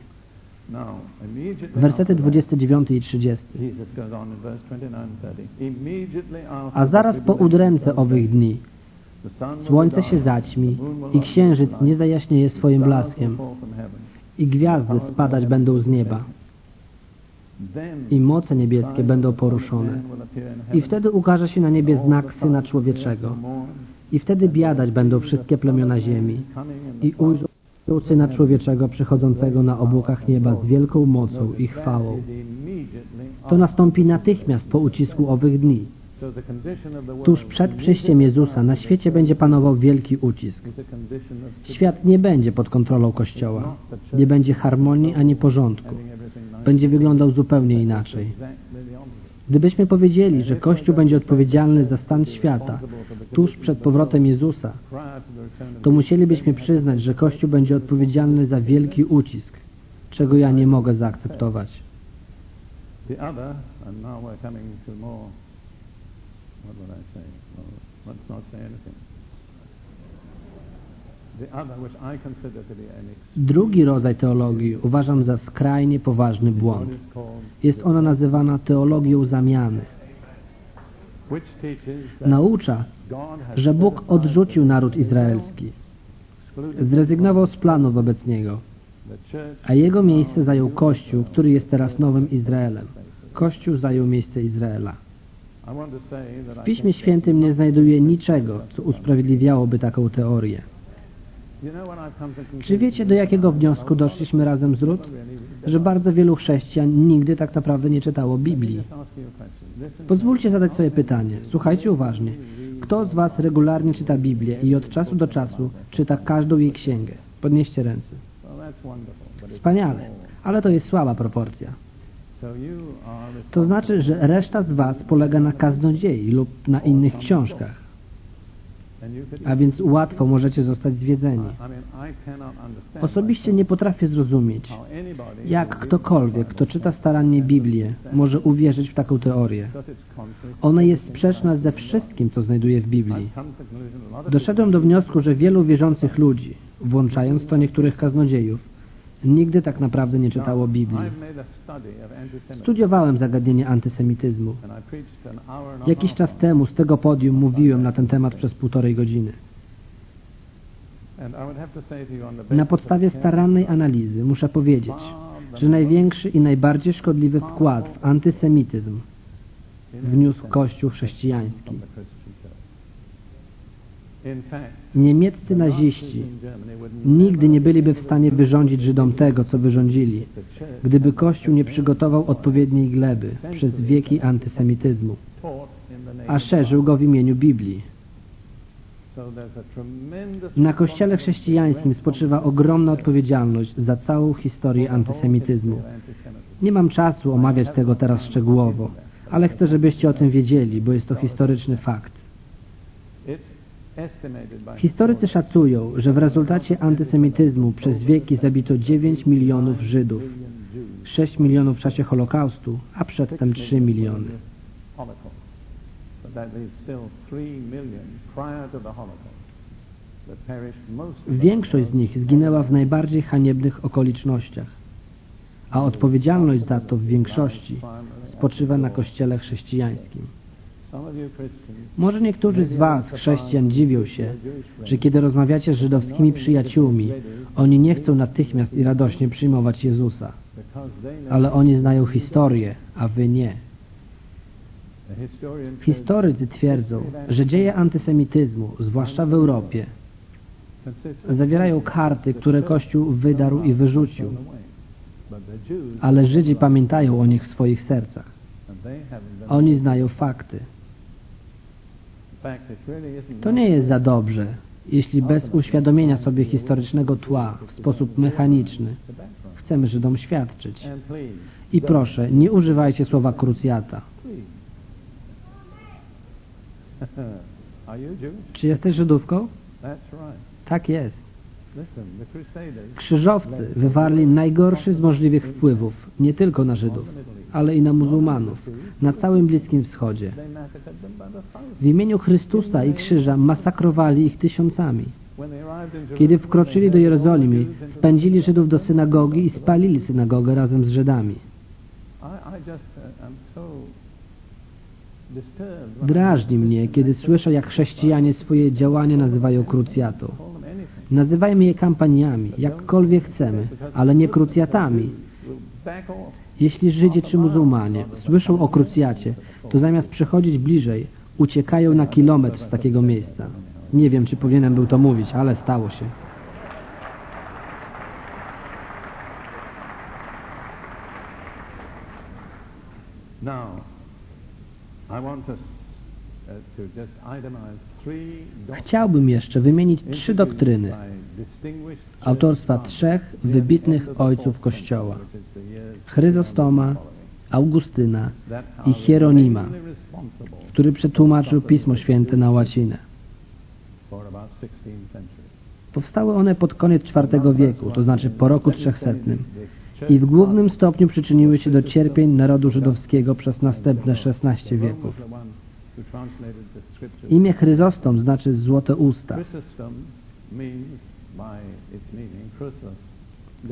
Wersety after that, 29 i 30. Jesus goes on in verse 29 and 30. Immediately after A zaraz po udręce owych dni. Słońce się zaćmi i księżyc nie zajaśnieje swoim blaskiem. i gwiazdy spadać będą z nieba. i moce niebieskie będą poruszone. I wtedy ukaże się na niebie znak Syna Człowieczego. I wtedy biadać będą wszystkie plemiona ziemi. i ujrzą Syna Człowieczego przychodzącego na obłokach nieba z wielką mocą i chwałą. To nastąpi natychmiast po ucisku owych dni. Tuż przed przyjściem Jezusa na świecie będzie panował wielki ucisk. Świat nie będzie pod kontrolą Kościoła. Nie będzie harmonii ani porządku. Będzie wyglądał zupełnie inaczej. Gdybyśmy powiedzieli, że Kościół będzie odpowiedzialny za stan świata tuż przed powrotem Jezusa, to musielibyśmy przyznać, że Kościół będzie odpowiedzialny za wielki ucisk, czego ja nie mogę zaakceptować. I let's not say anything. Drugi rodzaj teologii uważam za skrajnie poważny błąd. Jest ona nazywana teologią zamiany. Naucza, że Bóg odrzucił naród izraelski, zrezygnował z planu wobec niego, a jego miejsce zajął Kościół, który jest teraz nowym Izraelem. Kościół zajął miejsce Izraela. W Piśmie Świętym nie znajduję niczego, co usprawiedliwiałoby taką teorię. Czy wiecie, do jakiego wniosku doszliśmy razem z Rut? Że bardzo wielu chrześcijan nigdy tak naprawdę nie czytało Biblii. Pozwólcie zadać sobie pytanie. Słuchajcie uważnie. Kto z Was regularnie czyta Biblię i od czasu do czasu czyta każdą jej księgę? Podnieście ręce. Wspaniale. Ale to jest słaba proporcja. To znaczy, że reszta z Was polega na kaznodziei lub na innych książkach. A więc łatwo możecie zostać zwiedzeni. Understand Osobiście nie potrafię zrozumieć, jak ktokolwiek, kto czyta starannie Biblię, może uwierzyć w taką teorię. Ona jest sprzeczna ze wszystkim, co znajduje w Biblii. Doszedłem do wniosku, że wielu wierzących ludzi, włączając to niektórych kaznodziejów, nigdy tak naprawdę nie czytało Biblii. Of antisemitism Studiowałem zagadnienie antysemityzmu. Jakiś czas temu z tego podium mówiłem na ten temat przez półtorej godziny. Na podstawie starannej analizy muszę powiedzieć, że największy i najbardziej szkodliwy wkład w antysemityzm wniósł Kościół chrześcijański. from the Christian church. In fact, Niemieccy naziści nigdy nie byliby w stanie wyrządzić Żydom tego, co wyrządzili, gdyby Kościół nie przygotował odpowiedniej gleby przez wieki antysemityzmu, a szerzył go w imieniu Biblii. Na Kościele chrześcijańskim spoczywa ogromna odpowiedzialność za całą historię antysemtyzmu. Nie mam czasu omawiać tego teraz szczegółowo, ale chcę, żebyście o tym wiedzieli, bo jest to historyczny fakt. Historycy szacują, że w rezultacie antysemityzmu przez wieki zabito 9 milionów Żydów, 6 milionów w czasie Holokaustu, a przedtem 3 miliony. Większość z nich zginęła w najbardziej haniebnych okolicznościach, a odpowiedzialność za to w większości spoczywa na Kościele chrześcijańskim. Może niektórzy z Was, chrześcijan, dziwią się, że kiedy rozmawiacie z żydowskimi przyjaciółmi, oni nie chcą natychmiast i radośnie przyjmować Jezusa, ale oni znają historię, a Wy nie. Historycy twierdzą, że dzieje antysemityzmu, zwłaszcza w Europie, zawierają karty, które Kościół wydarł i wyrzucił, ale Żydzi pamiętają o nich w swoich sercach. Oni znają fakty. To nie jest za dobrze, jeśli bez uświadomienia sobie historycznego tła w sposób mechaniczny chcemy Żydom świadczyć. I proszę, nie używajcie słowa krucjata. Czy jesteś Żydówką? Tak jest. Krzyżowcy wywarli najgorszy z możliwych wpływów, nie tylko na Żydów, ale i na muzułmanów, na całym Bliskim Wschodzie. W imieniu Chrystusa i krzyża masakrowali ich tysiącami. Kiedy wkroczyli do Jerozolimy, wpędzili Żydów do synagogi i spalili synagogę razem z Żydami. Drażni mnie, kiedy słyszę, jak chrześcijanie swoje działania nazywają krucjatą. Nazywajmy je kampaniami, jakkolwiek chcemy, ale nie krucjatami. Jeśli Żydzi czy muzułmanie słyszą o krucjacie, to zamiast przychodzić bliżej, uciekają na kilometr z takiego miejsca. Nie wiem, czy powinienem był to mówić, ale stało się. Uh, Chciałbym jeszcze wymienić trzy doktryny autorstwa trzech wybitnych ojców Kościoła. Chryzostoma, Augustyna i Hieronima, który przetłumaczył Pismo Święte na łacinę. for about 16 centuries. Powstały one pod koniec IV wieku, to znaczy po roku trzechsetnym i w głównym stopniu przyczyniły się do cierpień narodu żydowskiego przez następne 16 wieków. Imię Chryzostom znaczy złote usta.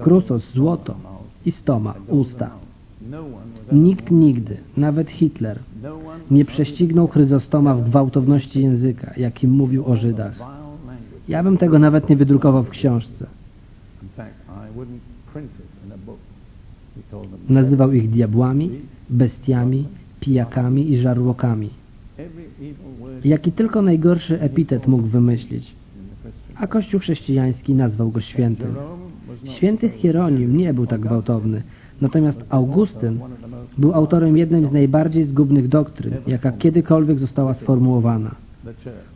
Krusos złoto i stoma usta. No Nikt nigdy, nawet Hitler, no nie prześcignął Chryzostoma w gwałtowności języka, jakim mówił o Żydach. Ja bym tego nawet nie wydrukował w książce. Nazywał ich diabłami, bestiami, pijakami i żarłokami. Jaki tylko najgorszy epitet mógł wymyślić. A Kościół chrześcijański nazwał go świętym. Święty Hieronim nie był tak gwałtowny, natomiast Augustyn był autorem jednej z najbardziej zgubnych doktryn, jaka kiedykolwiek została sformułowana.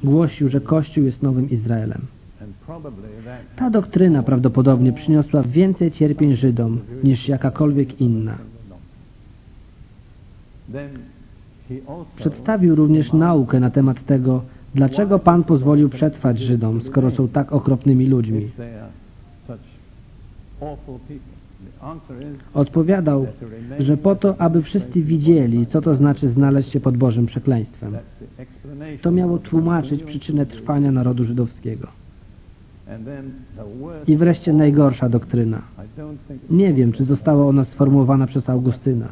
Głosił, że Kościół jest nowym Izraelem. Ta doktryna prawdopodobnie przyniosła więcej cierpień Żydom niż jakakolwiek inna. Przedstawił również naukę na temat tego, dlaczego Pan pozwolił przetrwać Żydom, skoro są tak okropnymi ludźmi. Odpowiadał, że po to, aby wszyscy widzieli, co to znaczy znaleźć się pod Bożym przekleństwem. To miało tłumaczyć przyczynę trwania narodu żydowskiego. I wreszcie najgorsza doktryna. Nie wiem, czy została ona sformułowana przez Augustyna,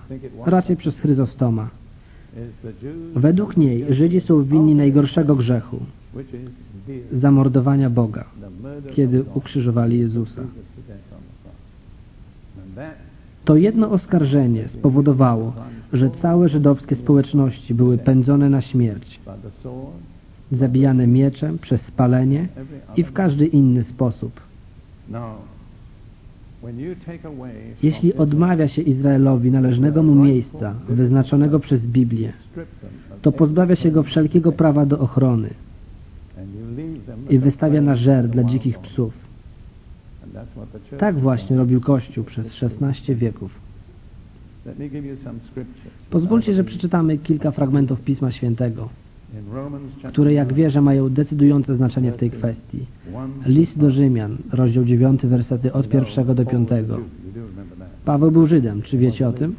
raczej przez Chryzostoma. Według niej Żydzi są winni najgorszego grzechu, zamordowania Boga, kiedy ukrzyżowali Jezusa. To jedno oskarżenie spowodowało, że całe żydowskie społeczności były pędzone na śmierć, zabijane mieczem, przez spalenie i w każdy inny sposób. Jeśli odmawia się Izraelowi należnego mu miejsca, wyznaczonego przez Biblię, to pozbawia się go wszelkiego prawa do ochrony i wystawia na żer dla dzikich psów. Tak właśnie robił Kościół przez 16 wieków. Pozwólcie, że przeczytamy kilka fragmentów Pisma Świętego, które jak wierzę mają decydujące znaczenie w tej kwestii. List do Rzymian, rozdział 9, wersety od pierwszego do piątego. You do remember that. Paweł był Żydem, czy wiecie o tym?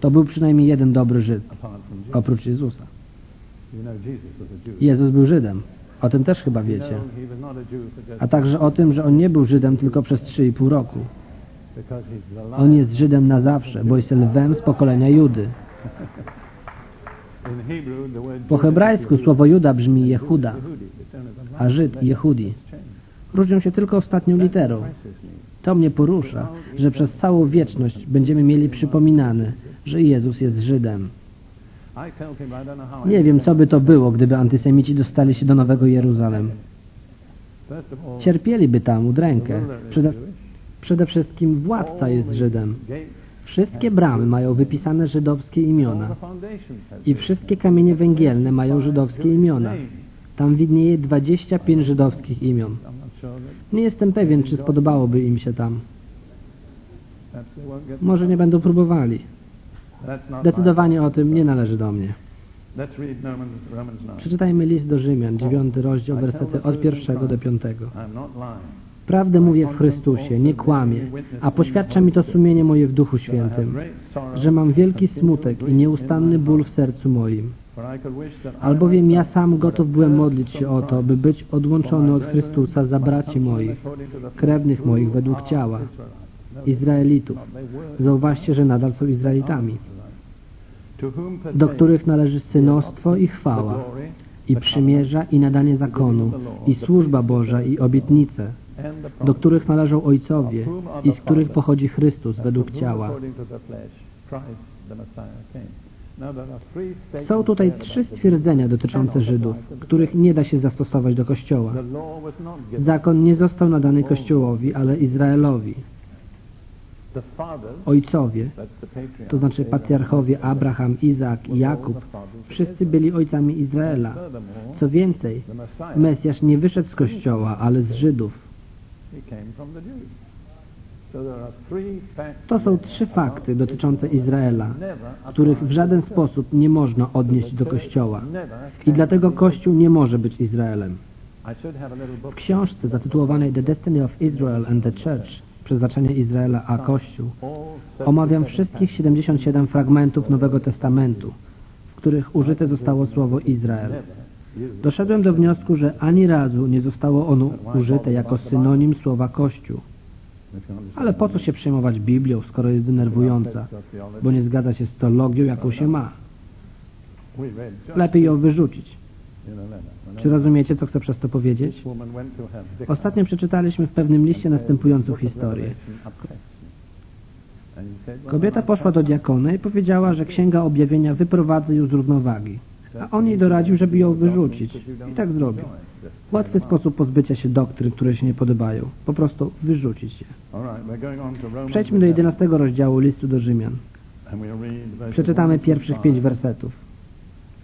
To był przynajmniej jeden dobry Żyd, oprócz Jezusa. Jezus był Żydem. O tym też chyba wiecie. a także o tym, że on nie był Żydem tylko przez 3,5 roku. On jest Żydem na zawsze, bo jest lwem z pokolenia Judy. [laughs] In Hebrew, the word Po hebrajsku słowo Juda brzmi Jehuda, a Żyd Jehudi. Różnią się tylko ostatnią literą. To mnie porusza, że przez całą wieczność będziemy mieli przypominane, że Jezus jest Żydem. Nie wiem, co by to było, gdyby antysemici dostali się do Nowego Jeruzalem. Cierpieliby tam udrękę. Przede, przede wszystkim władca jest Żydem. Wszystkie bramy mają wypisane żydowskie imiona i wszystkie kamienie węgielne mają żydowskie imiona. Tam widnieje 25 żydowskich imion. Nie jestem pewien, czy spodobałoby im się tam. Może nie będą próbowali. Decydowanie o tym nie należy do mnie. Przeczytajmy list do Rzymian, dziewiąty rozdział, wersety od pierwszego do piątego. Prawdę mówię w Chrystusie, nie kłamię, a poświadcza mi to sumienie moje w Duchu Świętym, że mam wielki smutek i nieustanny ból w sercu moim. Albowiem ja sam gotów byłem modlić się o to, by być odłączony od Chrystusa za braci moich, krewnych moich według ciała, Izraelitów. Zauważcie, że nadal są Izraelitami, do których należy synostwo i chwała, i przymierza, i nadanie zakonu, i służba Boża, i obietnice, do których należą ojcowie i z których pochodzi Chrystus według ciała. Są tutaj trzy stwierdzenia dotyczące Żydów, których nie da się zastosować do Kościoła. Zakon nie został nadany Kościołowi, ale Izraelowi. Ojcowie, to znaczy patriarchowie Abraham, Izak i Jakub, wszyscy byli ojcami Izraela. Co więcej, Mesjasz nie wyszedł z Kościoła, ale z Żydów. To są trzy fakty dotyczące Izraela, których w żaden sposób nie można odnieść do Kościoła. I dlatego Kościół nie może być Izraelem. W książce zatytułowanej The Destiny of Israel and the Church przeznaczenie Izraela a Kościół omawiam wszystkich 77 fragmentów Nowego Testamentu, w których użyte zostało słowo Izrael. Doszedłem do wniosku, że ani razu nie zostało ono użyte jako synonim słowa Kościół. Ale po co się przejmować Biblią, skoro jest denerwująca, bo nie zgadza się z teologią, jaką się ma? Lepiej ją wyrzucić. Czy rozumiecie, co chcę przez to powiedzieć? Ostatnio przeczytaliśmy w pewnym liście następującą historię. Kobieta poszła do diakona i powiedziała, że Księga Objawienia wyprowadza ją z równowagi. A on jej doradził, żeby ją wyrzucić. I tak zrobił. Łatwy sposób pozbycia się doktryn, które się nie podobają. Po prostu wyrzucić je. Przejdźmy do 11 rozdziału listu do Rzymian. Przeczytamy pierwszych pięć wersetów.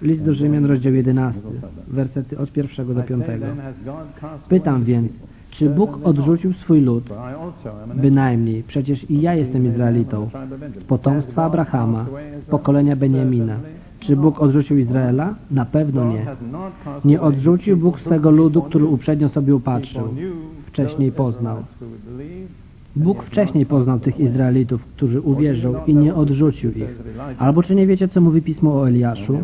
List do Rzymian, rozdział 11, wersety od pierwszego do piątego. Pytam więc, czy Bóg odrzucił swój lud? Bynajmniej, przecież i ja jestem Izraelitą, z potomstwa Abrahama, z pokolenia Beniamina. Czy Bóg odrzucił Izraela? Na pewno nie. Nie odrzucił Bóg swego ludu, który uprzednio sobie upatrzył, wcześniej poznał. Bóg wcześniej poznał tych Izraelitów, którzy uwierzą i nie odrzucił ich. Albo czy nie wiecie, co mówi Pismo o Eliaszu?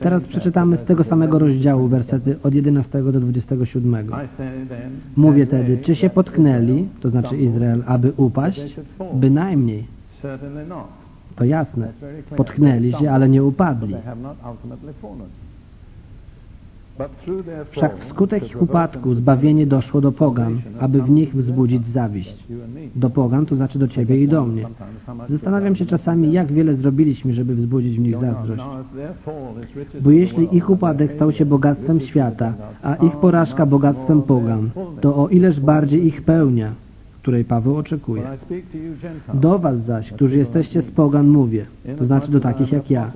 Teraz przeczytamy z tego samego rozdziału wersety od 11 do 27. Mówię tedy, czy się potknęli, to znaczy Izrael, aby upaść? Bynajmniej. To jasne. Potknęli się, ale nie upadli. Wszak wskutek ich upadku zbawienie doszło do pogan, aby w nich wzbudzić zawiść. Do pogan, to znaczy do Ciebie i do mnie. Zastanawiam się czasami, jak wiele zrobiliśmy, żeby wzbudzić w nich zazdrość. Bo jeśli ich upadek stał się bogactwem świata, a ich porażka bogactwem pogan, to o ileż bardziej ich pełnia, której Paweł oczekuje. Do was zaś, którzy jesteście z pogan, mówię, to znaczy do takich jak ja.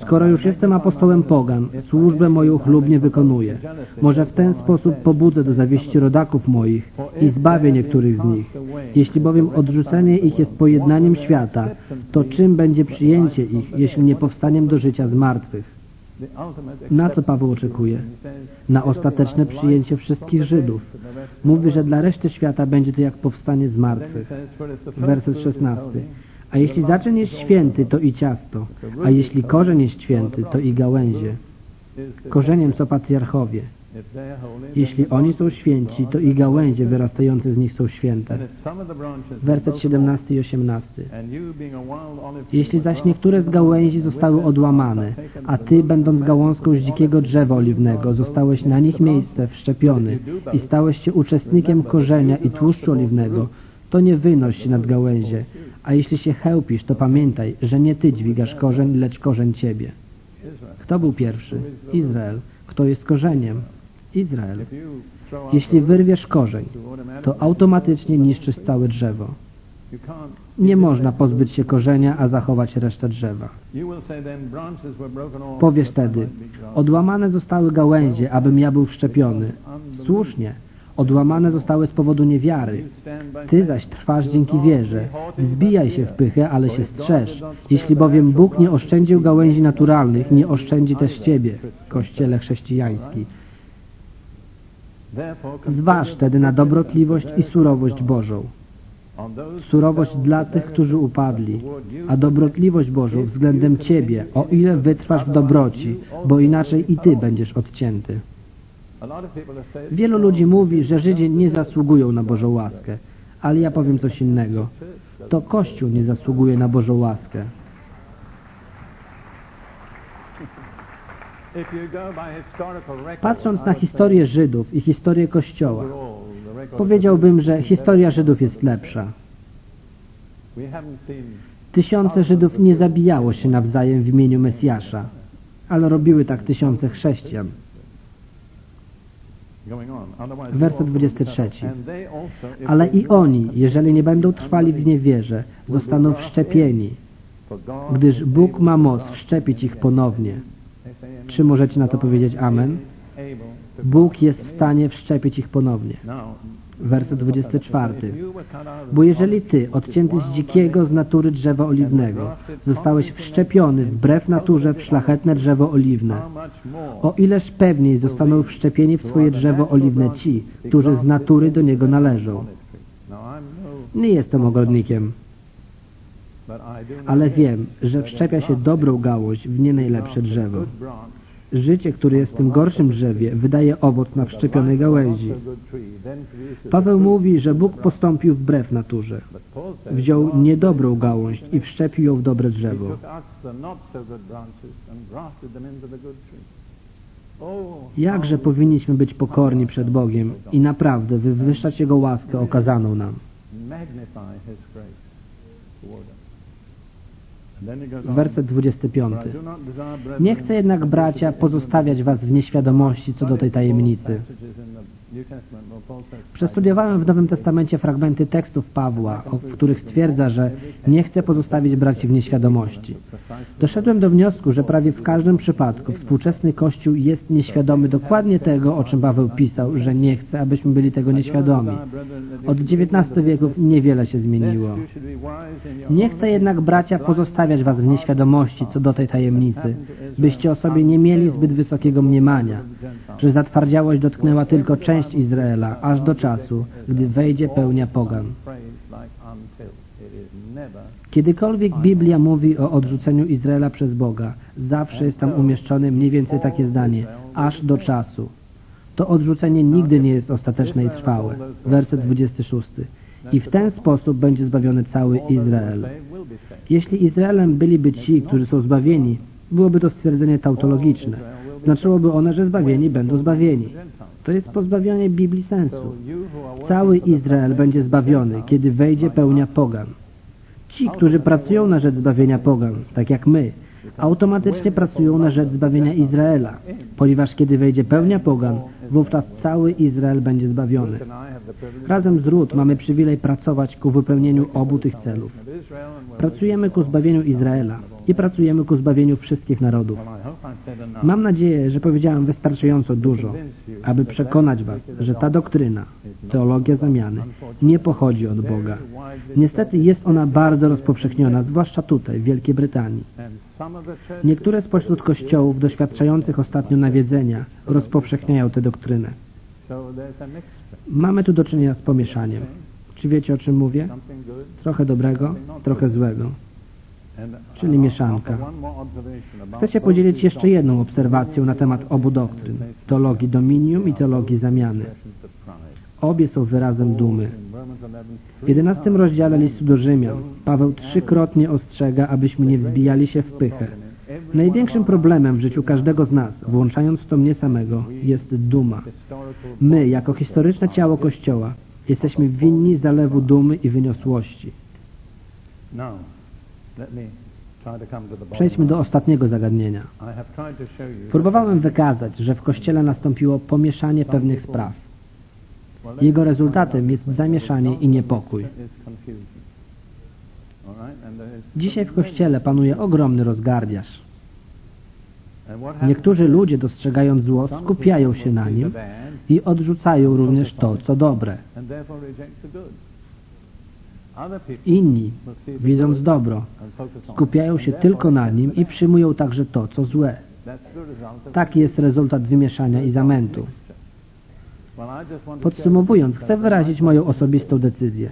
Skoro już jestem apostołem pogan, służbę moją chlubnie wykonuję. Może w ten sposób pobudzę do zawieści rodaków moich i zbawię niektórych z nich. Jeśli bowiem odrzucenie ich jest pojednaniem świata, to czym będzie przyjęcie ich, jeśli nie powstaniem do życia z martwych? Na co Paweł oczekuje? Na ostateczne przyjęcie wszystkich Żydów. Mówi, że dla reszty świata będzie to jak powstanie z martwych. Werset 16. A jeśli zaczyn jest święty, to i ciasto, a jeśli korzeń jest święty, to i gałęzie. Korzeniem są patriarchowie. Jeśli oni są święci, to i gałęzie wyrastające z nich są święte. Werset 17 i 18. Jeśli zaś niektóre z gałęzi zostały odłamane, a Ty, będąc gałązką z dzikiego drzewa oliwnego, zostałeś na nich miejsce wszczepiony i stałeś się uczestnikiem korzenia i tłuszczu oliwnego, to nie wynoś się nad gałęzie, a jeśli się chełpisz, to pamiętaj, że nie Ty dźwigasz korzeń, lecz korzeń Ciebie. Kto był pierwszy? Izrael. Kto jest korzeniem? Izrael. Jeśli wyrwiesz korzeń, to automatycznie niszczysz całe drzewo. Nie można pozbyć się korzenia, a zachować resztę drzewa. Powiesz wtedy, odłamane zostały gałęzie, abym ja był wszczepiony. Słusznie, odłamane zostały z powodu niewiary. Ty zaś trwasz dzięki wierze. Zbijaj się w pychę, ale się strzeż. Jeśli bowiem Bóg nie oszczędził gałęzi naturalnych, nie oszczędzi też Ciebie, Kościele chrześcijański. Zważ wtedy na dobrotliwość i surowość. Bożą. Surowość dla tych, którzy upadli, a dobrotliwość Bożą względem Ciebie, o ile wytrwasz w dobroci, bo inaczej i Ty będziesz odcięty. Wielu ludzi mówi, że Żydzi nie zasługują na Bożą łaskę, ale ja powiem coś innego. To Kościół nie zasługuje na Bożą łaskę. Patrząc na historię Żydów i historię Kościoła, powiedziałbym, że historia is Żydów jest lepsza. Tysiące Żydów nie zabijało się nawzajem w imieniu Mesjasza, ale robiły tak tysiące chrześcijan. Werset you also 23. and they also, if Ale i oni, jeżeli nie będą trwali w niewierze, zostaną wszczepieni, gdyż Bóg ma moc wszczepić ich ponownie. Czy możecie na to powiedzieć amen? Bóg jest w stanie wszczepić ich ponownie. Now, Werset 24. if you were cut out of Bo jeżeli ty, odcięty z dzikiego z natury drzewa oliwnego, zostałeś wszczepiony wbrew naturze w szlachetne drzewo oliwne, o ileż pewniej zostaną wszczepieni w swoje drzewo oliwne ci, którzy z natury do niego należą. Nie jestem ogrodnikiem, but I do know ale wiem, że wszczepia się dobrą gałąź w nie najlepsze drzewo. Życie, które jest w tym gorszym drzewie, wydaje owoc na wszczepionej gałęzi. Paweł mówi, że Bóg postąpił wbrew naturze. Wziął niedobrą gałąź i wszczepił ją w dobre drzewo. Jakże powinniśmy być pokorni przed Bogiem i naprawdę wywyższać Jego łaskę okazaną nam. Werset 25. Nie chcę jednak, bracia, pozostawiać was w nieświadomości co do tej tajemnicy. Przestudiowałem w Nowym Testamencie fragmenty tekstów Pawła, w których stwierdza, że nie chce pozostawić braci w nieświadomości. Doszedłem do wniosku, że prawie w każdym przypadku współczesny Kościół jest nieświadomy dokładnie tego, o czym Paweł pisał, że nie chce, abyśmy byli tego nieświadomi. Od XIX wieku niewiele się zmieniło. Nie chcę jednak, bracia, pozostawiać was w nieświadomości co do tej tajemnicy, byście o sobie nie mieli zbyt wysokiego mniemania, że zatwardziałość dotknęła tylko część Izraela, aż do czasu, gdy wejdzie pełnia pogan. Kiedykolwiek Biblia mówi o odrzuceniu Izraela przez Boga, zawsze jest tam umieszczone mniej więcej takie zdanie, aż do czasu. To odrzucenie nigdy nie jest ostateczne i trwałe. Werset 26. I w ten sposób będzie zbawiony cały Izrael. Jeśli Izraelem byliby ci, którzy są zbawieni, byłoby to stwierdzenie tautologiczne. Znaczyłoby one, że zbawieni będą zbawieni. To jest pozbawianie Biblii sensu. Cały Izrael będzie zbawiony, kiedy wejdzie pełnia pogan. Ci, którzy pracują na rzecz zbawienia pogan, tak jak my, automatycznie pracują na rzecz zbawienia Izraela, ponieważ kiedy wejdzie pełnia pogan, wówczas cały Izrael będzie zbawiony. Razem z Rut mamy przywilej pracować ku wypełnieniu obu tych celów. Pracujemy ku zbawieniu Izraela i pracujemy ku zbawieniu wszystkich narodów. Mam nadzieję, że powiedziałem wystarczająco dużo, aby przekonać Was, że ta doktryna, teologia zamiany, nie pochodzi od Boga. Niestety jest ona bardzo rozpowszechniona, zwłaszcza tutaj, w Wielkiej Brytanii. Niektóre spośród kościołów doświadczających ostatnio nawiedzenia rozpowszechniają tę doktrynę. Mamy tu do czynienia z pomieszaniem. Czy wiecie o czym mówię? Trochę dobrego, trochę złego. czyli mieszanka. Chcę się podzielić jeszcze jedną obserwacją na temat obu doktryn, teologii dominium i teologii zamiany. Obie są wyrazem dumy. W jedenastym rozdziale listu do Rzymian Paweł trzykrotnie ostrzega, abyśmy nie wzbijali się w pychę. Największym problemem w życiu każdego z nas, włączając w to mnie samego, jest duma. My, jako historyczne ciało Kościoła, jesteśmy winni zalewu dumy i wyniosłości. Przejdźmy do ostatniego zagadnienia. Próbowałem wykazać, że w Kościele nastąpiło pomieszanie pewnych spraw. Jego rezultatem jest zamieszanie i niepokój. Dzisiaj w Kościele panuje ogromny rozgardiaż. Niektórzy ludzie, dostrzegając zło, skupiają się na nim i odrzucają również to, co dobre. Inni, widząc dobro, skupiają się tylko na nim i przyjmują także to, co złe. Taki jest rezultat wymieszania i zamętu. Podsumowując, chcę wyrazić moją osobistą decyzję.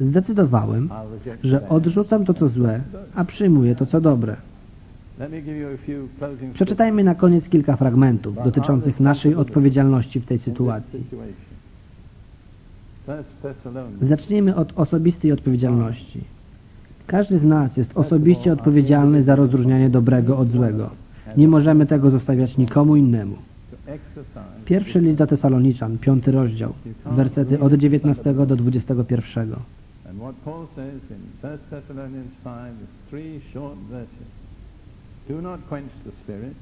Zdecydowałem, że odrzucam to, co złe, a przyjmuję to, co dobre. Przeczytajmy na koniec kilka fragmentów dotyczących naszej odpowiedzialności w tej sytuacji. Zacznijmy od osobistej odpowiedzialności. Każdy z nas jest osobiście odpowiedzialny za rozróżnianie dobrego od złego. Nie możemy tego zostawiać nikomu innemu. Pierwszy list do Tesaloniczan, piąty rozdział, wersety od 19 do 21. And what Paul says in 1 Thessalonians 5 is three short verses. Do not quench the spirit,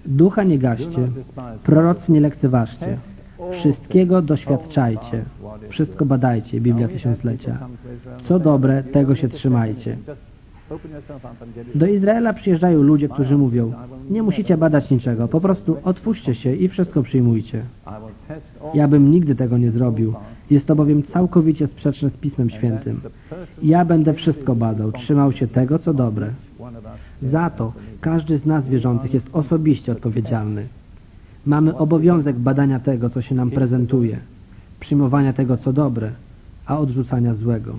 Ducha nie gaście, proroctw nie lekceważcie, wszystkiego doświadczajcie, wszystko badajcie, Biblia Tysiąclecia. Co dobre, "You tego się trzymajcie. Do done." Izraela przyjeżdżają ludzie, którzy mówią, nie musicie badać niczego, po prostu otwórzcie się i wszystko przyjmujcie. Ja bym nigdy tego nie zrobił. Jest to bowiem całkowicie sprzeczne z Pismem Świętym. Ja będę wszystko badał, trzymał się tego, co dobre. Za to każdy z nas wierzących jest osobiście odpowiedzialny. Mamy obowiązek badania tego, co się nam prezentuje, przyjmowania tego, co dobre, a odrzucania złego.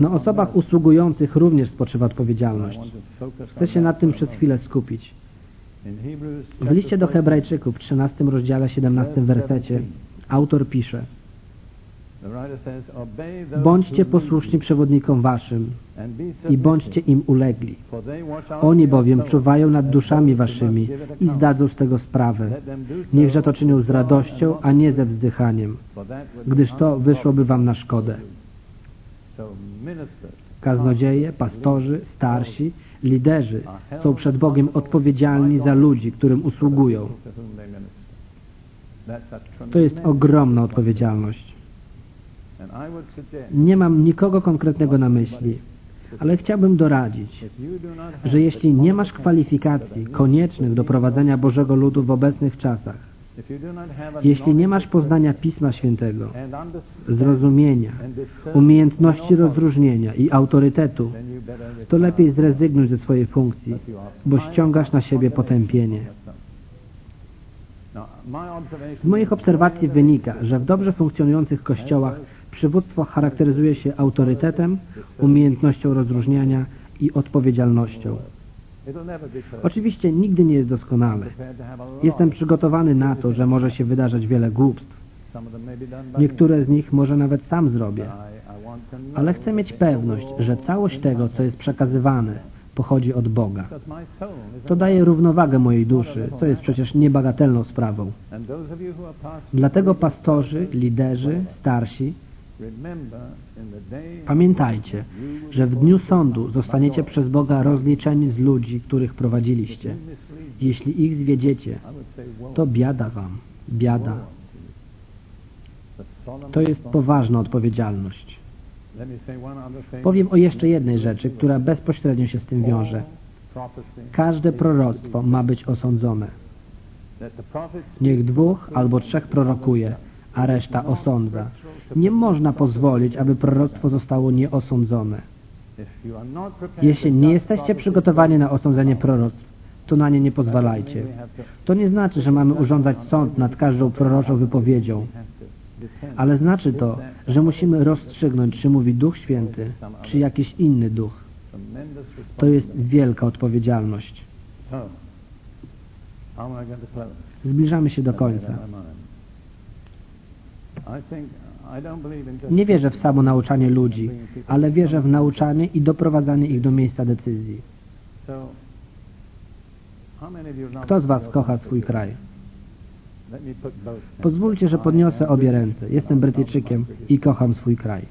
Na osobach usługujących również spoczywa odpowiedzialność. Chcę się nad tym przez chwilę skupić. W liście do Hebrajczyków w 13 rozdziale 17 wersecie autor pisze Bądźcie posłuszni przewodnikom waszym i bądźcie im ulegli. Oni bowiem czuwają nad duszami waszymi i zdadzą z tego sprawę. Niechże to czynią z radością, a nie ze wzdychaniem, gdyż to wyszłoby wam na szkodę. Kaznodzieje, pastorzy, starsi, liderzy są przed Bogiem odpowiedzialni za ludzi, którym usługują. To jest ogromna odpowiedzialność. Nie mam nikogo konkretnego na myśli, ale chciałbym doradzić, że jeśli nie masz kwalifikacji koniecznych do prowadzenia Bożego Ludu w obecnych czasach, jeśli nie masz poznania Pisma Świętego, zrozumienia, umiejętności rozróżnienia i autorytetu, to lepiej zrezygnuj ze swojej funkcji, bo ściągasz na siebie potępienie. Z moich obserwacji wynika, że w dobrze funkcjonujących kościołach przywództwo charakteryzuje się autorytetem, umiejętnością rozróżniania i odpowiedzialnością. Oczywiście nigdy nie jest doskonale. Jestem przygotowany na to, że może się wydarzać wiele głupstw. Niektóre z nich może nawet sam zrobię. Ale chcę mieć pewność, że całość tego, co jest przekazywane, pochodzi od Boga. To daje równowagę mojej duszy, co jest przecież niebagatelną sprawą. Dlatego pastorzy, liderzy, starsi, pamiętajcie, że w dniu sądu zostaniecie przez Boga rozliczeni z ludzi, których prowadziliście. Jeśli ich zwiedziecie, to biada wam, biada. To jest poważna odpowiedzialność. Powiem o jeszcze jednej rzeczy, która bezpośrednio się z tym wiąże. Każde proroctwo ma być osądzone. Niech dwóch albo trzech prorokuje, a reszta osądza. Nie można pozwolić, aby proroctwo zostało nieosądzone. Jeśli nie jesteście przygotowani na osądzenie proroctw, to na nie nie pozwalajcie. To nie znaczy, że mamy urządzać sąd nad każdą proroczą wypowiedzią, ale znaczy to, że musimy rozstrzygnąć, czy mówi Duch Święty, czy jakiś inny duch. To jest wielka odpowiedzialność. Zbliżamy się do końca. Nie wierzę w samo nauczanie ludzi, ale wierzę w nauczanie i doprowadzanie ich do miejsca decyzji. Kto z Was kocha swój kraj? Pozwólcie, że podniosę obie ręce. Jestem Brytyjczykiem i kocham swój kraj.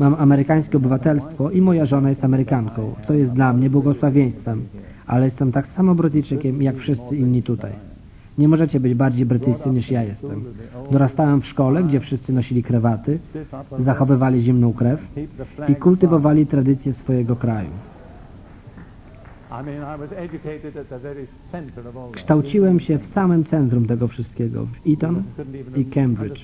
Mam amerykańskie obywatelstwo i moja żona jest Amerykanką, co jest dla mnie błogosławieństwem, ale jestem tak samo Brytyjczykiem jak wszyscy inni tutaj. Nie możecie być bardziej brytyjscy niż ja jestem. Dorastałem w szkole, gdzie wszyscy nosili krewaty, zachowywali zimną krew i kultywowali tradycje swojego kraju. Kształciłem się w samym centrum tego wszystkiego, w Eton i Cambridge.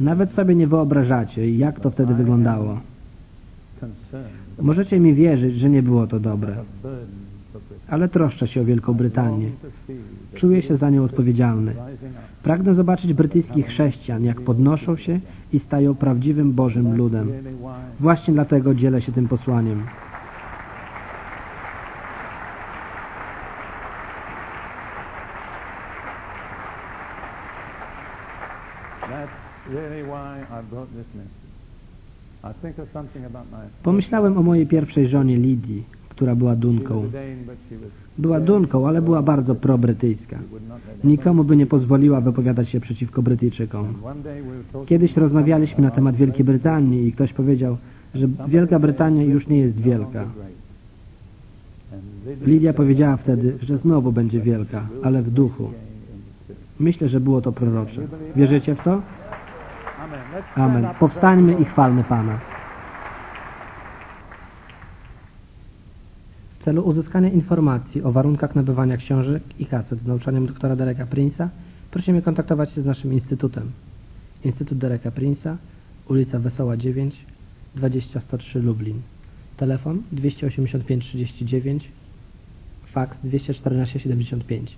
Nawet sobie nie wyobrażacie, jak to wtedy wyglądało. Możecie mi wierzyć, że nie było to dobre. Ale troszczę się o Wielką Brytanię. Czuję się za nią odpowiedzialny. Pragnę zobaczyć brytyjskich chrześcijan, jak podnoszą się i stają prawdziwym Bożym ludem. Właśnie dlatego dzielę się tym posłaniem. Pomyślałem o mojej pierwszej żonie Lidii, która była Dunką. Była Dunką, ale była bardzo probrytyjska. Nikomu by nie pozwoliła wypowiadać się przeciwko Brytyjczykom. Kiedyś rozmawialiśmy na temat Wielkiej Brytanii i ktoś powiedział, że Wielka Brytania już nie jest wielka. Lidia powiedziała wtedy, że znowu będzie wielka, ale w duchu. Myślę, że było to prorocze. Wierzycie w to? Amen. Powstańmy i chwalmy Pana. W celu uzyskania informacji o warunkach nabywania książek i kaset z nauczaniem doktora Dereka Prince'a prosimy kontaktować się z naszym instytutem. Instytut Dereka Prince'a, ulica Wesoła 9, 20103 Lublin. Telefon 285 39, faks 214 75.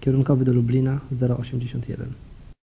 Kierunkowy do Lublina 081.